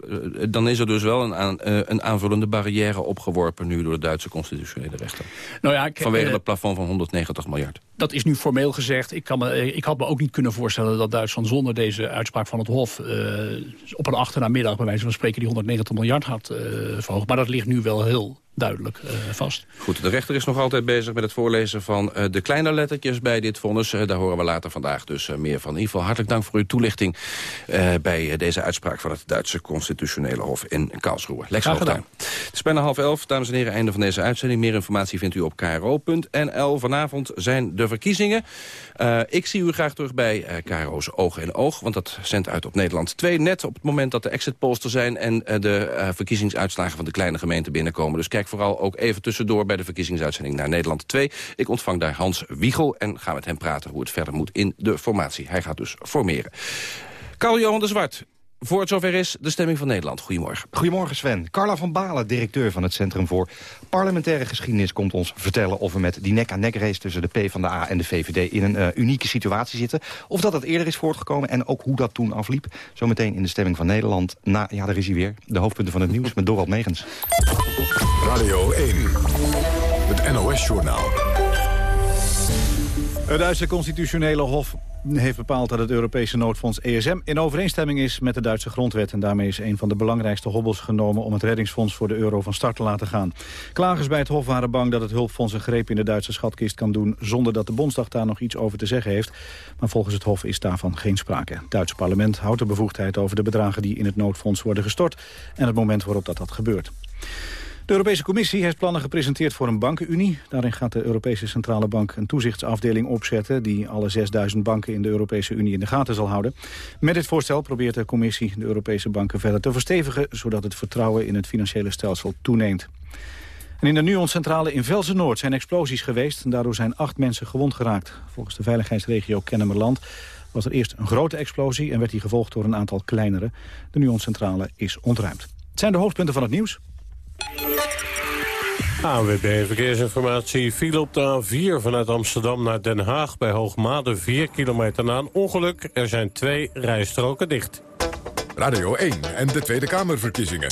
dan is er dus wel een, aan, een aanvullende barrière opgeworpen... nu door de Duitse constitutionele rechter. Nou ja, ik, Vanwege het plafond van 190 miljard. Dat is nu formeel gezegd. Ik, kan me, ik had me ook niet kunnen voorstellen dat Duitsland zonder deze uitspraak van het Hof... op een achternamiddag bij wijze van spreken die 190 miljard had verhoogd. Maar dat ligt nu wel heel duidelijk vast. Goed, de rechter is nog altijd bezig met het voorlezen van de kleine lettertjes bij dit vonnis. daar horen we later vandaag dus meer van. In ieder geval hartelijk dank voor uw toelichting bij deze uitspraak van het Duitse Constitutionele Hof in Karlsruhe. Lex Hoogtuin. Het is bijna half elf, dames en heren, einde van deze uitzending. Meer informatie vindt u op kro.nl. Vanavond zijn de verkiezingen. Uh, ik zie u graag terug bij uh, KRO's Oog in Oog, want dat zendt uit op Nederland 2. Net op het moment dat de exit polls er zijn en uh, de verkiezingsuitslagen van de kleine gemeenten binnenkomen. Dus kijk vooral ook even tussendoor bij de verkiezingsuitzending naar Nederland 2. Ik ontvang daar Hans Wiegel en ga met hem praten hoe het verder moet in de formatie. Hij gaat dus formeren. Carl-Johan de Zwart, voor het zover is, de stemming van Nederland. Goedemorgen. Goedemorgen Sven. Carla van Balen, directeur van het Centrum voor Parlementaire Geschiedenis... komt ons vertellen of we met die nek-aan-nek race tussen de PvdA en de VVD... in een uh, unieke situatie zitten. Of dat het eerder is voortgekomen en ook hoe dat toen afliep. Zometeen in de stemming van Nederland. Na, ja, daar is hij weer. De hoofdpunten van het nieuws met Dorald Megens. Radio 1, het NOS-journaal. Het Duitse constitutionele hof heeft bepaald dat het Europese noodfonds ESM in overeenstemming is met de Duitse grondwet. En daarmee is een van de belangrijkste hobbels genomen om het reddingsfonds voor de euro van start te laten gaan. Klagers bij het Hof waren bang dat het hulpfonds een greep in de Duitse schatkist kan doen zonder dat de Bondsdag daar nog iets over te zeggen heeft. Maar volgens het Hof is daarvan geen sprake. Het Duitse parlement houdt de bevoegdheid over de bedragen die in het noodfonds worden gestort en het moment waarop dat, dat gebeurt. De Europese Commissie heeft plannen gepresenteerd voor een bankenunie. Daarin gaat de Europese Centrale Bank een toezichtsafdeling opzetten... die alle 6000 banken in de Europese Unie in de gaten zal houden. Met dit voorstel probeert de Commissie de Europese banken verder te verstevigen... zodat het vertrouwen in het financiële stelsel toeneemt. En in de Nuon-centrale in Velzen-Noord zijn explosies geweest... en daardoor zijn acht mensen gewond geraakt. Volgens de veiligheidsregio Kennemerland was er eerst een grote explosie... en werd die gevolgd door een aantal kleinere. De Nuon-centrale is ontruimd. Het zijn de hoofdpunten van het nieuws. ANWB Verkeersinformatie viel op de A4 vanuit Amsterdam naar Den Haag... bij Hoogmade 4 kilometer na een ongeluk. Er zijn twee rijstroken dicht. Radio 1 en de Tweede Kamerverkiezingen.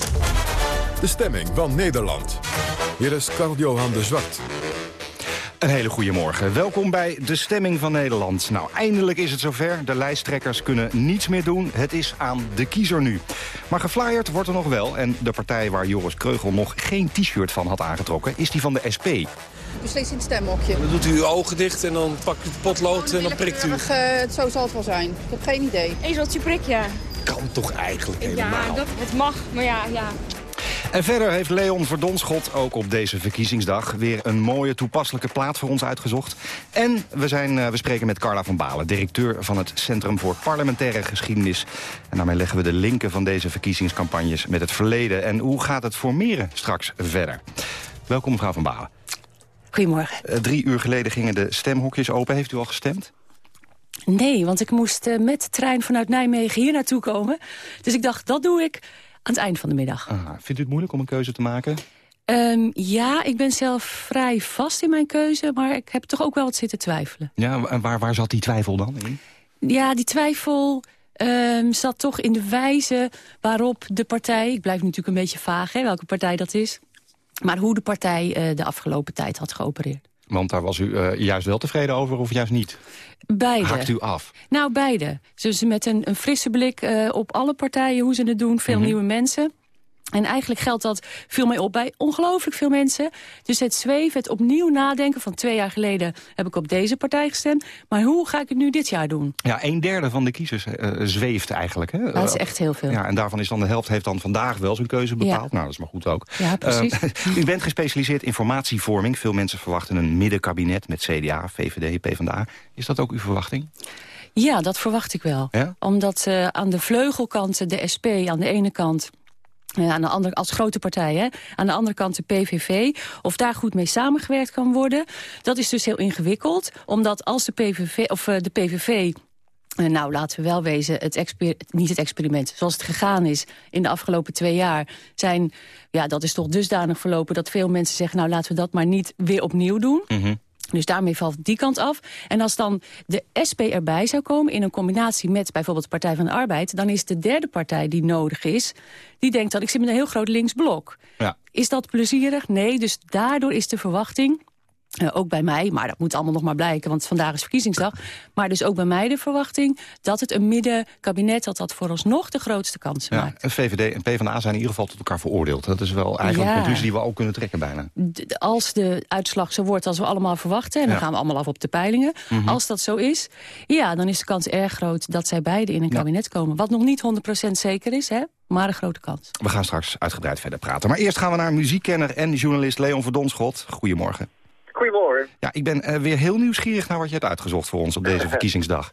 De stemming van Nederland. Hier is Carl-Johan de Zwart. Een hele goede morgen. Welkom bij de Stemming van Nederland. Nou, eindelijk is het zover. De lijsttrekkers kunnen niets meer doen. Het is aan de kiezer nu. Maar geflyerd wordt er nog wel. En de partij waar Joris Kreugel nog geen t-shirt van had aangetrokken... is die van de SP. Beslist in het stemhokje. Dan doet u uw ogen dicht en dan pakt u het potlood en dan prikt u. Uh, zo zal het wel zijn. Ik heb geen idee. Ezeltje prik, ja. Kan toch eigenlijk helemaal? Ja, dat, het mag, maar ja, ja. En verder heeft Leon Verdonschot ook op deze verkiezingsdag... weer een mooie toepasselijke plaat voor ons uitgezocht. En we, zijn, uh, we spreken met Carla van Balen, directeur van het Centrum voor Parlementaire Geschiedenis. En daarmee leggen we de linken van deze verkiezingscampagnes met het verleden. En hoe gaat het formeren straks verder? Welkom mevrouw van Balen. Goedemorgen. Uh, drie uur geleden gingen de stemhokjes open. Heeft u al gestemd? Nee, want ik moest uh, met de trein vanuit Nijmegen hier naartoe komen. Dus ik dacht, dat doe ik aan het eind van de middag. Ah, vindt u het moeilijk om een keuze te maken? Um, ja, ik ben zelf vrij vast in mijn keuze, maar ik heb toch ook wel wat zitten twijfelen. Ja, en waar, waar zat die twijfel dan in? Ja, die twijfel um, zat toch in de wijze waarop de partij... ik blijf natuurlijk een beetje vaag hè, welke partij dat is... maar hoe de partij uh, de afgelopen tijd had geopereerd. Want daar was u uh, juist wel tevreden over of juist niet? Beide. Haakt u af? Nou, beide. Dus met een, een frisse blik uh, op alle partijen, hoe ze het doen. Veel mm -hmm. nieuwe mensen. En eigenlijk geldt dat veel mee op bij ongelooflijk veel mensen. Dus het zweven, het opnieuw nadenken van twee jaar geleden... heb ik op deze partij gestemd. Maar hoe ga ik het nu dit jaar doen? Ja, een derde van de kiezers uh, zweeft eigenlijk. Hè? Dat is echt heel veel. Ja, en daarvan is dan de helft heeft dan vandaag wel zijn keuze bepaald. Ja. Nou, dat is maar goed ook. Ja, precies. Uh, u bent gespecialiseerd in formatievorming. Veel mensen verwachten een middenkabinet met CDA, VVD, PvdA. Is dat ook uw verwachting? Ja, dat verwacht ik wel. Ja? Omdat uh, aan de vleugelkanten de SP aan de ene kant uh, aan de andere, als grote partij, hè? aan de andere kant de PVV. Of daar goed mee samengewerkt kan worden. Dat is dus heel ingewikkeld. Omdat als de PVV, of, uh, de PVV nou, laten we wel wezen, het niet het experiment, zoals het gegaan is in de afgelopen twee jaar, zijn, ja, dat is toch dusdanig verlopen dat veel mensen zeggen, nou, laten we dat maar niet weer opnieuw doen. Mm. Dus daarmee valt die kant af. En als dan de SP erbij zou komen in een combinatie met bijvoorbeeld de Partij van de Arbeid... dan is de derde partij die nodig is, die denkt dat ik zit met een heel groot linksblok. Ja. Is dat plezierig? Nee, dus daardoor is de verwachting Uh, ook bij mij, maar dat moet allemaal nog maar blijken, want vandaag is verkiezingsdag. Maar dus ook bij mij de verwachting dat het een middenkabinet... dat dat vooralsnog de grootste kans ja, maakt. VVD en PvdA zijn in ieder geval tot elkaar veroordeeld. Dat is wel eigenlijk Ja. een conclusie die we ook kunnen trekken bijna. D- als de uitslag zo wordt als we allemaal verwachten... en dan gaan we allemaal af op de peilingen. Mhm. Als dat zo is, ja, dan is de kans erg groot... dat zij beide in een kabinet komen. Wat nog niet 100% zeker is, hè, maar een grote kans. We gaan straks uitgebreid verder praten. Maar eerst gaan we naar muziekkenner en journalist Leon Verdonschot. Goedemorgen. Goedemorgen. Ja, ik ben eh, weer heel nieuwsgierig naar wat je hebt uitgezocht voor ons op deze verkiezingsdag.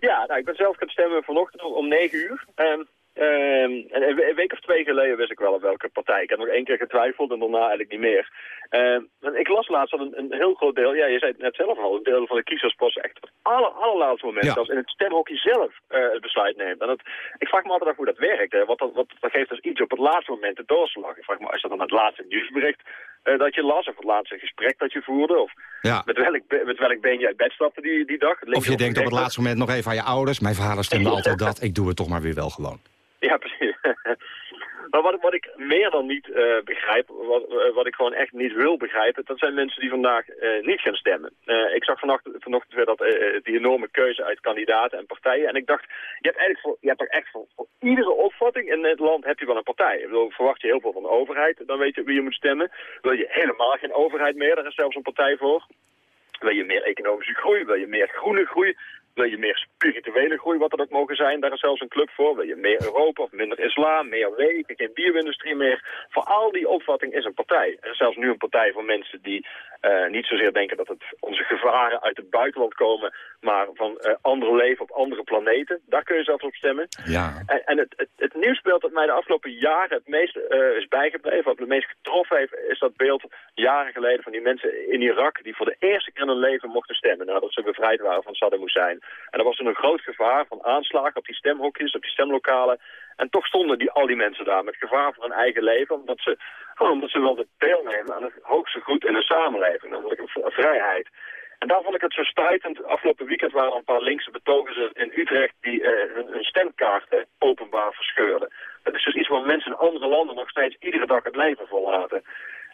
Ja, nou, ik ben zelf gaan stemmen vanochtend om- om 9 uur. Ehm, ehm, en een we- een week of twee geleden wist ik wel op welke partij. Ik heb nog één keer getwijfeld en daarna eigenlijk niet meer. Ehm, en ik las laatst dat een, een heel groot deel, ja, je zei het net zelf al, een deel van de kiezers pas echt op het aller, allerlaatste moment, Ja. zelfs in het stemhokje zelf, eh, het besluit neemt. En dat, ik vraag me altijd af hoe dat werkt. Hè. Wat, dat, wat, dat geeft dus iets op het laatste moment de doorslag. Ik vraag me, is dat dan het laatste nieuwsbericht eh, dat je las, of het laatste gesprek dat je voerde, of Ja. met, welk, met welk been je uit bed stapte die, die dag? Of je denkt op het laatste moment nog even aan je ouders. Mijn vader stemde altijd dat. Ik doe het toch maar weer wel gewoon. Ja, precies. maar wat, wat ik meer dan niet eh, begrijp, wat, eh, wat ik gewoon echt niet wil begrijpen, dat zijn mensen die vandaag eh, niet gaan stemmen. Ik zag vanochtend, weer dat, die enorme keuze uit kandidaten en partijen. En ik dacht, je hebt eigenlijk voor, je hebt toch echt voor, iedere opvatting in het land heb je wel een partij. Verwacht je heel veel van de overheid, dan weet je wie je moet stemmen. Wil je helemaal geen overheid meer, daar is zelfs een partij voor. Wil je meer economische groei? Wil je meer groene groei? Wil je meer spirituele groei, wat dat ook mogen zijn? Daar is zelfs een club voor. Wil je meer Europa of minder islam, meer wegen, geen bio-industrie meer? Voor al die opvatting is een partij. Er is zelfs nu een partij voor mensen die eh, niet zozeer denken dat het onze gevaren uit het buitenland komen, maar van eh andere leven op andere planeten. Daar kun je zelfs op stemmen. Ja. En, en het, het, het nieuwsbeeld dat mij de afgelopen jaren het meest eh, is bijgebleven, wat me het meest getroffen heeft, is dat beeld jaren geleden van die mensen in Irak die voor de eerste keer in hun leven mochten stemmen nadat ze bevrijd waren van Saddam Hussein. En er was toen een groot gevaar van aanslagen op die stemhokjes, op die stemlokalen. En toch stonden die, al die mensen daar met gevaar voor hun eigen leven, omdat ze, omdat ze wilden deelnemen aan het hoogste goed in de samenleving, namelijk vrijheid. En daar vond ik het zo stuitend. Afgelopen weekend waren er een paar linkse betogers in Utrecht die eh, hun, stemkaarten openbaar verscheurden. Dat is dus iets waar mensen in andere landen nog steeds iedere dag het leven volhouden.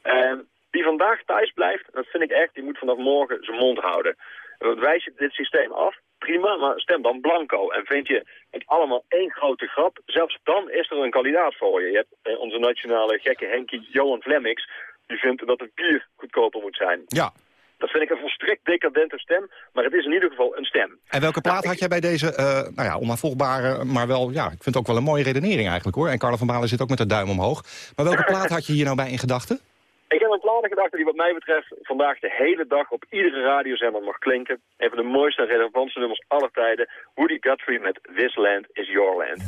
Ehm, die vandaag thuis blijft, dat vind ik echt, die moet vanaf morgen zijn mond houden. Wijs je dit systeem af, prima, maar stem dan blanco. En vind je het allemaal één grote grap, zelfs dan is er een kandidaat voor je. Je hebt eh, onze nationale gekke Henkie Johan Flemmix, die vindt dat het bier goedkoper moet zijn. Ja. Dat vind ik een volstrekt decadente stem, maar het is in ieder geval een stem. En welke plaat had jij bij deze, eh, nou ja, onnavolgbare, maar wel, ja, ik vind het ook wel een mooie redenering eigenlijk hoor. En Carla van Balen zit ook met de duim omhoog. Maar welke plaat had je hier nou bij in gedachten? Ik heb een plannen gedachte die wat mij betreft vandaag de hele dag op iedere radiozender mag klinken. Een van de mooiste en relevantste nummers aller tijden. Woody Guthrie met This Land is Your Land.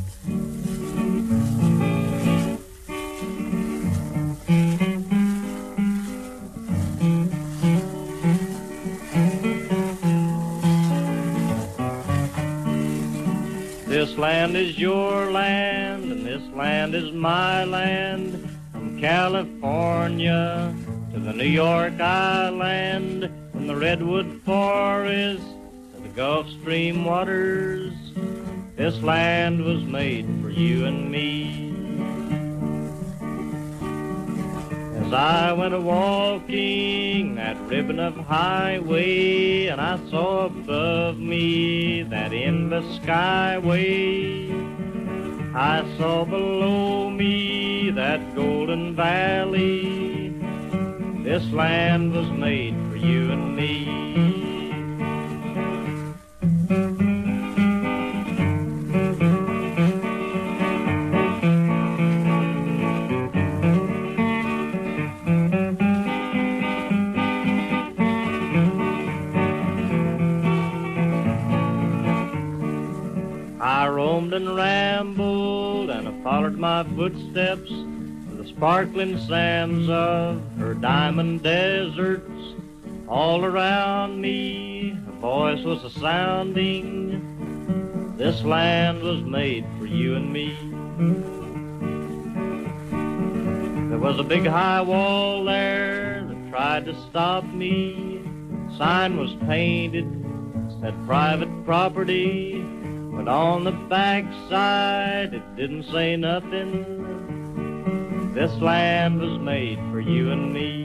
This land is your land, and this land is my land. California to the New York Island, from the Redwood Forest to the Gulf Stream waters. This land was made for you and me. As I went a walking that ribbon of highway, and I saw above me that endless skyway. I saw below me that golden valley. This land was made for you and me. My footsteps to the sparkling sands of her diamond deserts. All around me, a voice was a sounding. This land was made for you and me. There was a big high wall there that tried to stop me. Sign was painted, said private property. But on the backside, it didn't say nothing. This land was made for you and me.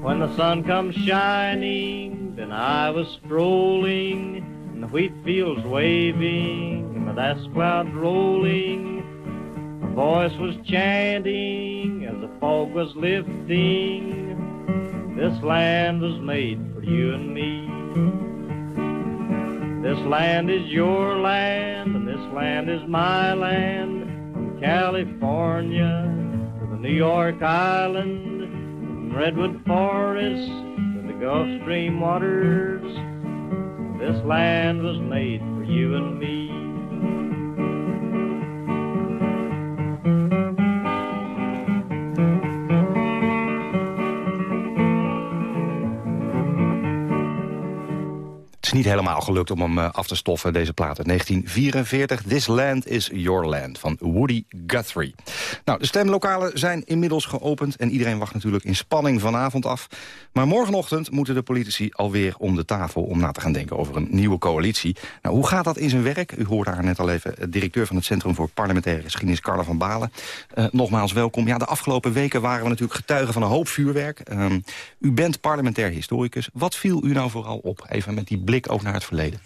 When the sun comes shining, then I was strolling, in the wheat fields waving, and the dust clouds rolling. My voice was chanting as the fog was lifting. This land was made for you and me. This land is your land, and this land is my land. From California to the New York Island, from Redwood Forest to the Gulf Stream waters. This land was made for you and me. Niet helemaal gelukt om hem eh, af te stoffen, deze plaat uit 1944. This Land is Your Land van Woody Guthrie. Nou, de stemlokalen zijn inmiddels geopend... en iedereen wacht natuurlijk in spanning vanavond af. Maar morgenochtend moeten de politici alweer om de tafel... om na te gaan denken over een nieuwe coalitie. Nou, hoe gaat dat in zijn werk? U hoorde haar net al even, eh, directeur van het Centrum voor Parlementaire Geschiedenis... Carla van Balen. Uh, nogmaals welkom. Ja, de afgelopen weken waren we natuurlijk getuigen van een hoop vuurwerk. Uh, u bent parlementair historicus. Wat viel u nou vooral op? Even met die blik ook naar het verleden.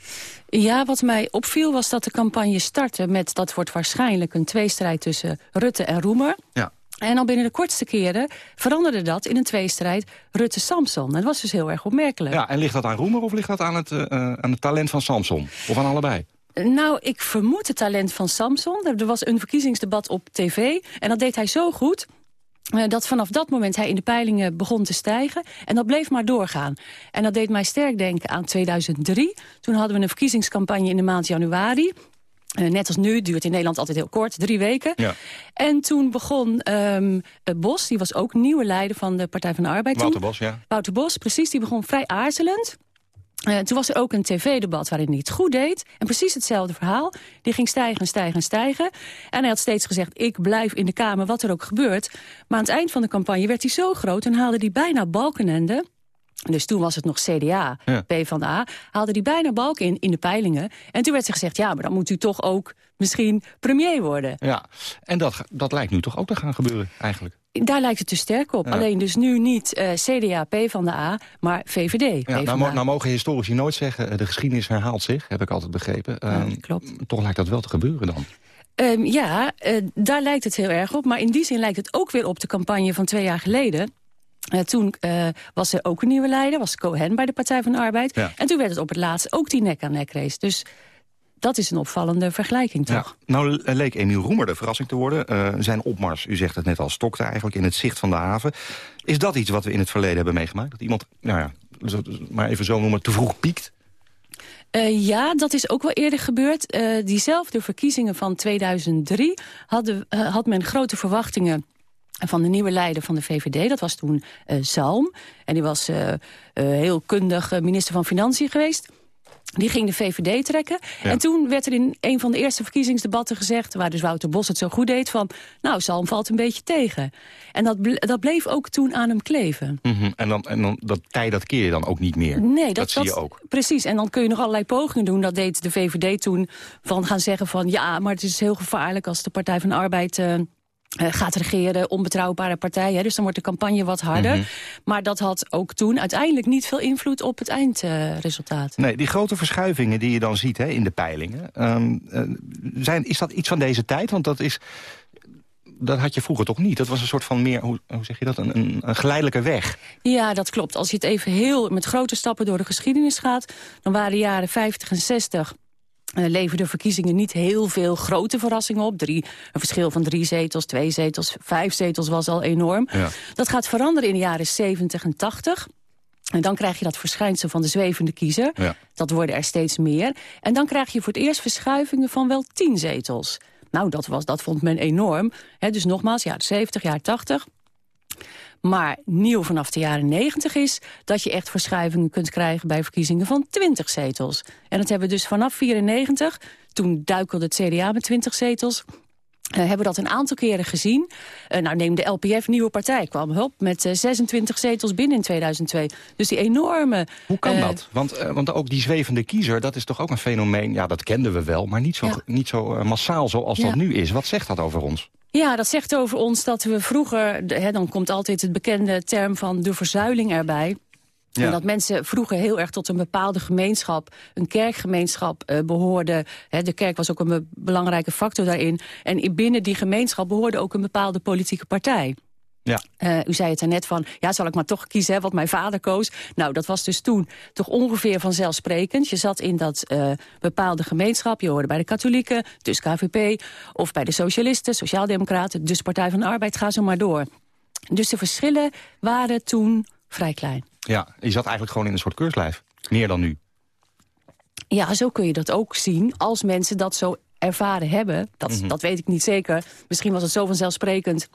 Ja, wat mij opviel was dat de campagne startte met... dat wordt waarschijnlijk een tweestrijd tussen Rutte en Roemer. Ja. En al binnen de kortste keren veranderde dat in een tweestrijd Rutte-Samson. Dat was dus heel erg opmerkelijk. Ja, en ligt dat aan Roemer of ligt dat aan het, uh, aan het talent van Samson? Of aan allebei? Nou, ik vermoed het talent van Samson. Er was een verkiezingsdebat op tv en dat deed hij zo goed eh, dat vanaf dat moment hij in de peilingen begon te stijgen. En dat bleef maar doorgaan. En dat deed mij sterk denken aan 2003. Toen hadden we een verkiezingscampagne in de maand januari. Uh, net als nu, duurt in Nederland altijd heel kort, drie weken. Ja. En toen begon um, Bos, die was ook nieuwe leider van de Partij van de Arbeid. Wouter Bos, ja. Wouter Bos, precies, die begon vrij aarzelend. Uh, toen was er ook een tv-debat waarin hij het goed deed. En precies hetzelfde verhaal. Die ging stijgen, stijgen, stijgen. En hij had steeds gezegd, ik blijf in de Kamer, wat er ook gebeurt. Maar aan het eind van de campagne werd hij zo groot... en haalde hij bijna Balkenende... Dus toen was het nog CDA, ja. P van de A. Haalde hij bijna balk in, in de peilingen. En toen werd ze gezegd, ja, maar dan moet u toch ook misschien premier worden. Ja, en dat, dat lijkt nu toch ook te gaan gebeuren eigenlijk. Daar lijkt het te sterk op. Ja. Alleen dus nu niet uh, CDA, P van de A, maar VVD. Ja, nou, nou, mogen historici nooit zeggen, de geschiedenis herhaalt zich, heb ik altijd begrepen. Ja, uh, klopt. Toch lijkt dat wel te gebeuren dan. Um, ja, uh, daar lijkt het heel erg op. Maar in die zin lijkt het ook weer op de campagne van twee jaar geleden. Uh, toen uh, was er ook een nieuwe leider, was Cohen bij de Partij van de Arbeid. Ja. En toen werd het op het laatst ook die nek-aan-nek race. Dus dat is een opvallende vergelijking, toch? Ja. Nou leek Emiel Roemer de verrassing te worden. Uh, zijn opmars, u zegt het net al, stokte eigenlijk in het zicht van de haven. Is dat iets wat we in het verleden hebben meegemaakt? Dat iemand, nou ja, maar even zo noemen, te vroeg piekt? Uh, ja, dat is ook wel eerder gebeurd. Uh, diezelfde verkiezingen van 2003 hadden, had men grote verwachtingen van de nieuwe leider van de VVD. Dat was toen Zalm. En die was heel kundig minister van Financiën geweest. Die ging de VVD trekken. Ja. En toen werd er in een van de eerste verkiezingsdebatten gezegd... waar dus Wouter Bos het zo goed deed van... nou, Zalm valt een beetje tegen. En dat, dat bleef ook toen aan hem kleven. Mm -hmm. En, dan, en dan, dat tij dat keer je dan ook niet meer. Nee, dat, dat zie dat, je ook. Precies, en dan kun je nog allerlei pogingen doen. Dat deed de VVD toen van gaan zeggen van... ja, maar het is heel gevaarlijk als de Partij van de Arbeid... Uh, gaat regeren, onbetrouwbare partij. Hè, dus dan wordt de campagne wat harder. Mhm. Mm -hmm. Maar dat had ook toen uiteindelijk niet veel invloed op het eindresultaat. Nee, die grote verschuivingen die je dan ziet hè, in de peilingen... Um, uh, zijn, is dat iets van deze tijd? Want dat is... Dat had je vroeger toch niet? Dat was een soort van meer, hoe, hoe zeg je dat, een, een, een geleidelijke weg. Ja, dat klopt. Als je het even heel met grote stappen door de geschiedenis gaat... dan waren de jaren 50 en 60 uh, leverde verkiezingen niet heel veel grote verrassingen op. Drie, een verschil van drie zetels, twee zetels, vijf zetels was al enorm. Ja. Dat gaat veranderen in de jaren 70 en 80. En dan krijg je dat verschijnsel van de zwevende kiezer. Ja. Dat worden er steeds meer. En dan krijg je voor het eerst verschuivingen van wel tien zetels. Nou, dat, was, dat vond men enorm. He, dus nogmaals, jaren 70, jaren 80. Maar nieuw vanaf de jaren 90 is dat je echt verschuivingen kunt krijgen bij verkiezingen van 20 zetels. En dat hebben we dus vanaf 94, toen duikelde het CDA met 20 zetels. Uh, hebben dat een aantal keren gezien. Uh, nou, neem de LPF, nieuwe partij, kwam op met uh, 26 zetels binnen in 2002. Dus die enorme... Hoe kan dat? Want, want ook die zwevende kiezer, dat is toch ook een fenomeen... ja, dat kenden we wel, maar niet zo, ja. niet zo massaal zoals ja. dat nu is. Wat zegt dat over ons? Ja, dat zegt over ons dat we vroeger... Hè, dan komt altijd het bekende term van de verzuiling erbij... Ja. En dat mensen vroeger heel erg tot een bepaalde gemeenschap, een kerkgemeenschap uh, behoorden. He, de kerk was ook een be belangrijke factor daarin. En binnen die gemeenschap behoorde ook een bepaalde politieke partij. Ja. Uh, u zei het er net van, ja, zal ik maar toch kiezen hè, wat mijn vader koos. Nou, dat was dus toen toch ongeveer vanzelfsprekend. Je zat in dat uh, bepaalde gemeenschap, je hoorde bij de katholieken, dus KVP... of bij de socialisten, sociaaldemocraten, dus Partij van de Arbeid, ga zo maar door. Dus de verschillen waren toen vrij klein. Ja, je zat eigenlijk gewoon in een soort keurslijf. Meer dan nu. Ja, zo kun je dat ook zien. Als mensen dat zo ervaren hebben, dat, mm -hmm. dat weet ik niet zeker. Misschien was het zo vanzelfsprekend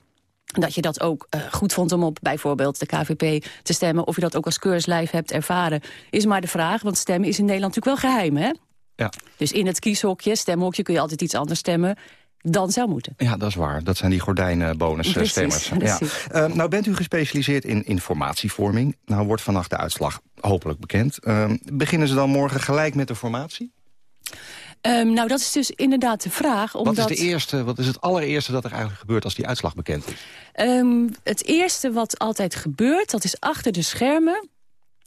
dat je dat ook uh, goed vond om op bijvoorbeeld de KVP te stemmen. Of je dat ook als keurslijf hebt ervaren, is maar de vraag. Want stemmen is in Nederland natuurlijk wel geheim, hè? Ja. Dus in het kieshokje, stemhokje, kun je altijd iets anders stemmen dan zou moeten. Ja, dat is waar. Dat zijn die gordijnenbonusstemmers. Ja. Uh, nou bent u gespecialiseerd in informatievorming. Nou wordt vannacht de uitslag hopelijk bekend. Uh, beginnen ze dan morgen gelijk met de formatie? Um, nou, dat is dus inderdaad de vraag. Omdat... Wat, is de eerste, wat is het allereerste dat er eigenlijk gebeurt als die uitslag bekend is? Um, het eerste wat altijd gebeurt, dat is achter de schermen...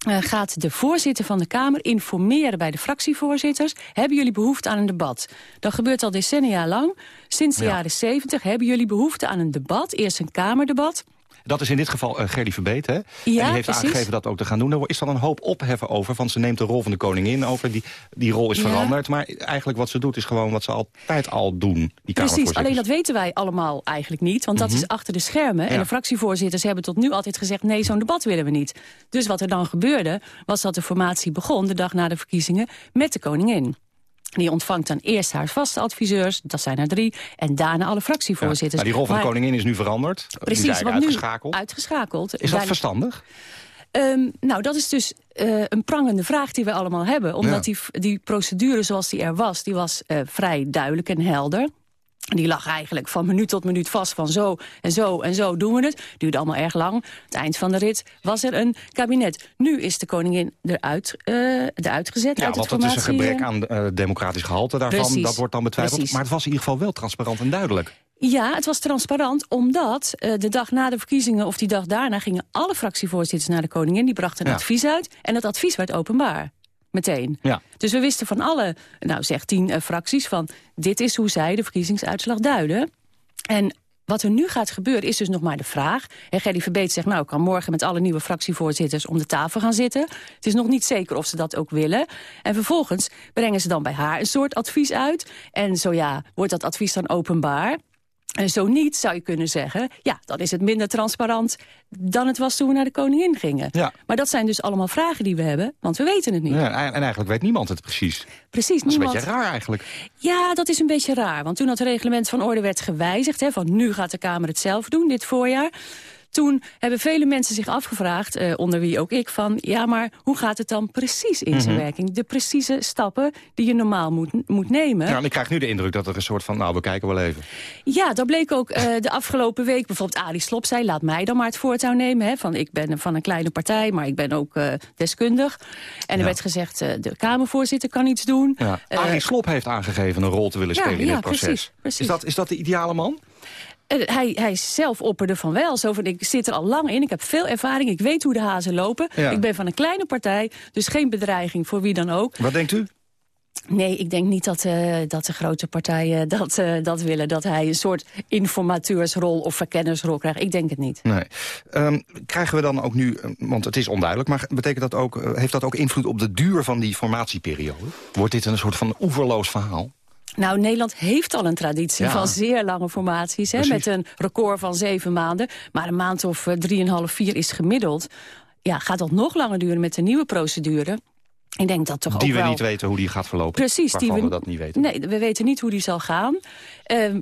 Uh, gaat de voorzitter van de Kamer informeren bij de fractievoorzitters... hebben jullie behoefte aan een debat? Dat gebeurt al decennia lang. Sinds de ja. jaren 70 hebben jullie behoefte aan een debat. Eerst een Kamerdebat. Dat is in dit geval uh, Gerdy Verbeet, hè? Ja, en die heeft precies. aangegeven dat ook te gaan doen. Er is dan een hoop opheffen over, want ze neemt de rol van de koningin over. Die, die rol is Ja. veranderd, maar eigenlijk wat ze doet is gewoon wat ze altijd al doen, die Precies, alleen dat weten wij allemaal eigenlijk niet. Want dat Mhm. is achter de schermen. En de fractievoorzitters hebben tot nu altijd gezegd... nee, zo'n debat willen we niet. Dus wat er dan gebeurde, was dat de formatie begon... de dag na de verkiezingen met de koningin. Die ontvangt dan eerst haar vaste adviseurs, dat zijn er drie... en daarna alle fractievoorzitters. Maar die rol van de koningin is nu veranderd. Precies, want nu uitgeschakeld. uitgeschakeld. Is dat verstandig? Ehm, nou, dat is dus eh, een prangende vraag die we allemaal hebben. Omdat Ja. die, die procedure zoals die er was, die was eh, vrij duidelijk en helder. Die lag eigenlijk van minuut tot minuut vast van zo en zo en zo doen we het. Duurde allemaal erg lang. Het eind van de rit was er een kabinet. Nu is de koningin eruit, eh, eruit gezet Ja, uit want het is een gebrek eh. aan eh, democratisch gehalte daarvan. Precies. Dat wordt dan betwijfeld. Precies. Maar het was in ieder geval wel transparant en duidelijk. Ja, het was transparant omdat de dag na de verkiezingen... of die dag daarna gingen alle fractievoorzitters naar de koningin. Die brachten een Ja. advies uit en dat advies werd openbaar. Meteen. Ja. Dus we wisten van alle, nou zeg tien eh, fracties... van dit is hoe zij de verkiezingsuitslag duiden. En wat er nu gaat gebeuren is dus nog maar de vraag. En Gerdy Verbeet zegt, nou, ik kan morgen met alle nieuwe fractievoorzitters om de tafel gaan zitten. Het is nog niet zeker of ze dat ook willen. En vervolgens brengen ze dan bij haar een soort advies uit. En zo ja, wordt dat advies dan openbaar. En zo niet, zou je kunnen zeggen, ja, dan is het minder transparant dan het was toen we naar de koningin gingen. Ja. Maar dat zijn dus allemaal vragen die we hebben, want we weten het niet. Ja, en eigenlijk weet niemand het precies. Precies, Dat is een beetje raar eigenlijk. Ja, dat is een beetje raar. Want toen het reglement van orde werd gewijzigd... Hè, van nu gaat de Kamer het zelf doen, dit voorjaar... toen hebben vele mensen zich afgevraagd, eh, onder wie ook ik... van ja, maar hoe gaat het dan precies in zijn Mhm. werking? De precieze stappen die je normaal moet, moet nemen. Ja, en ik krijg nu de indruk dat er een soort van, nou, we kijken wel even. Ja, dat bleek ook eh, de afgelopen week. Bijvoorbeeld Arie Slob zei, laat mij dan maar het voortouw nemen. Hè, van ik ben van een kleine partij, maar ik ben ook eh, deskundig. En er Ja. werd gezegd, de Kamervoorzitter kan iets doen. Ja. Arie Slob heeft aangegeven een rol te willen spelen in dit proces. precies, precies. Is, dat, is dat de ideale man? Hij, hij zelf opperde van wel. Zo van, ik zit er al lang in, ik heb veel ervaring, ik weet hoe de hazen lopen. Ja. Ik ben van een kleine partij, dus geen bedreiging voor wie dan ook. Wat denkt u? Nee, ik denk niet dat, eh, dat de grote partijen dat, eh, dat willen. Dat hij een soort informateursrol of verkennersrol krijgt. Ik denk het niet. Nee. Ehm, krijgen we dan ook nu, eh, want het is onduidelijk... maar betekent dat ook, heeft dat ook invloed op de duur van die formatieperiode? Wordt dit een soort van oeverloos verhaal? Nou, Nederland heeft al een traditie Ja. van zeer lange formaties. Hè, met een record van zeven maanden. Maar een maand of eh, drieënhalf, vier is gemiddeld. Ja, gaat dat nog langer duren met de nieuwe procedure? Ik denk dat toch die ook we wel... niet weten hoe die gaat verlopen. Precies, Waarvan die we dat niet weten. Nee, we weten niet hoe die zal gaan. Ehm,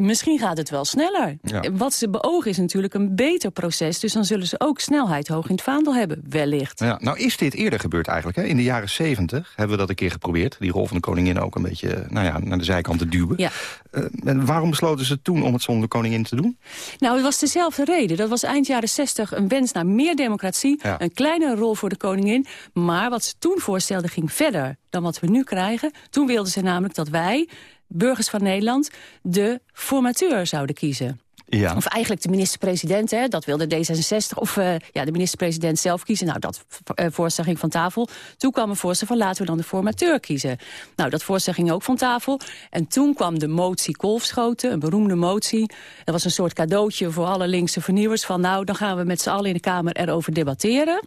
misschien gaat het wel sneller. Ja. Wat ze beogen is natuurlijk een beter proces. Dus dan zullen ze ook snelheid hoog in het vaandel hebben, wellicht. Ja, nou is dit eerder gebeurd eigenlijk. Hè? In de jaren 70 hebben we dat een keer geprobeerd. Die rol van de koningin ook een beetje nou ja, naar de zijkant te duwen. Ja. Eh, en waarom besloten ze toen om het zonder de koningin te doen? Nou, het was dezelfde reden. Dat was eind jaren 60 een wens naar meer democratie. Ja. Een kleinere rol voor de koningin. Maar wat ze toen voorstelden ging verder dan wat we nu krijgen. Toen wilden ze namelijk dat wij, burgers van Nederland... de formateur zouden kiezen. Ja. Of eigenlijk de minister-president, dat wilde D66. Of eh, ja, de minister-president zelf kiezen. Nou, dat eh, voorstel ging van tafel. Toen kwam een voorstel van laten we dan de formateur kiezen. Nou, dat voorstel ging ook van tafel. En toen kwam de motie Kolfschoten, een beroemde motie. Dat was een soort cadeautje voor alle linkse vernieuwers. Van nou, dan gaan we met z'n allen in de Kamer erover debatteren.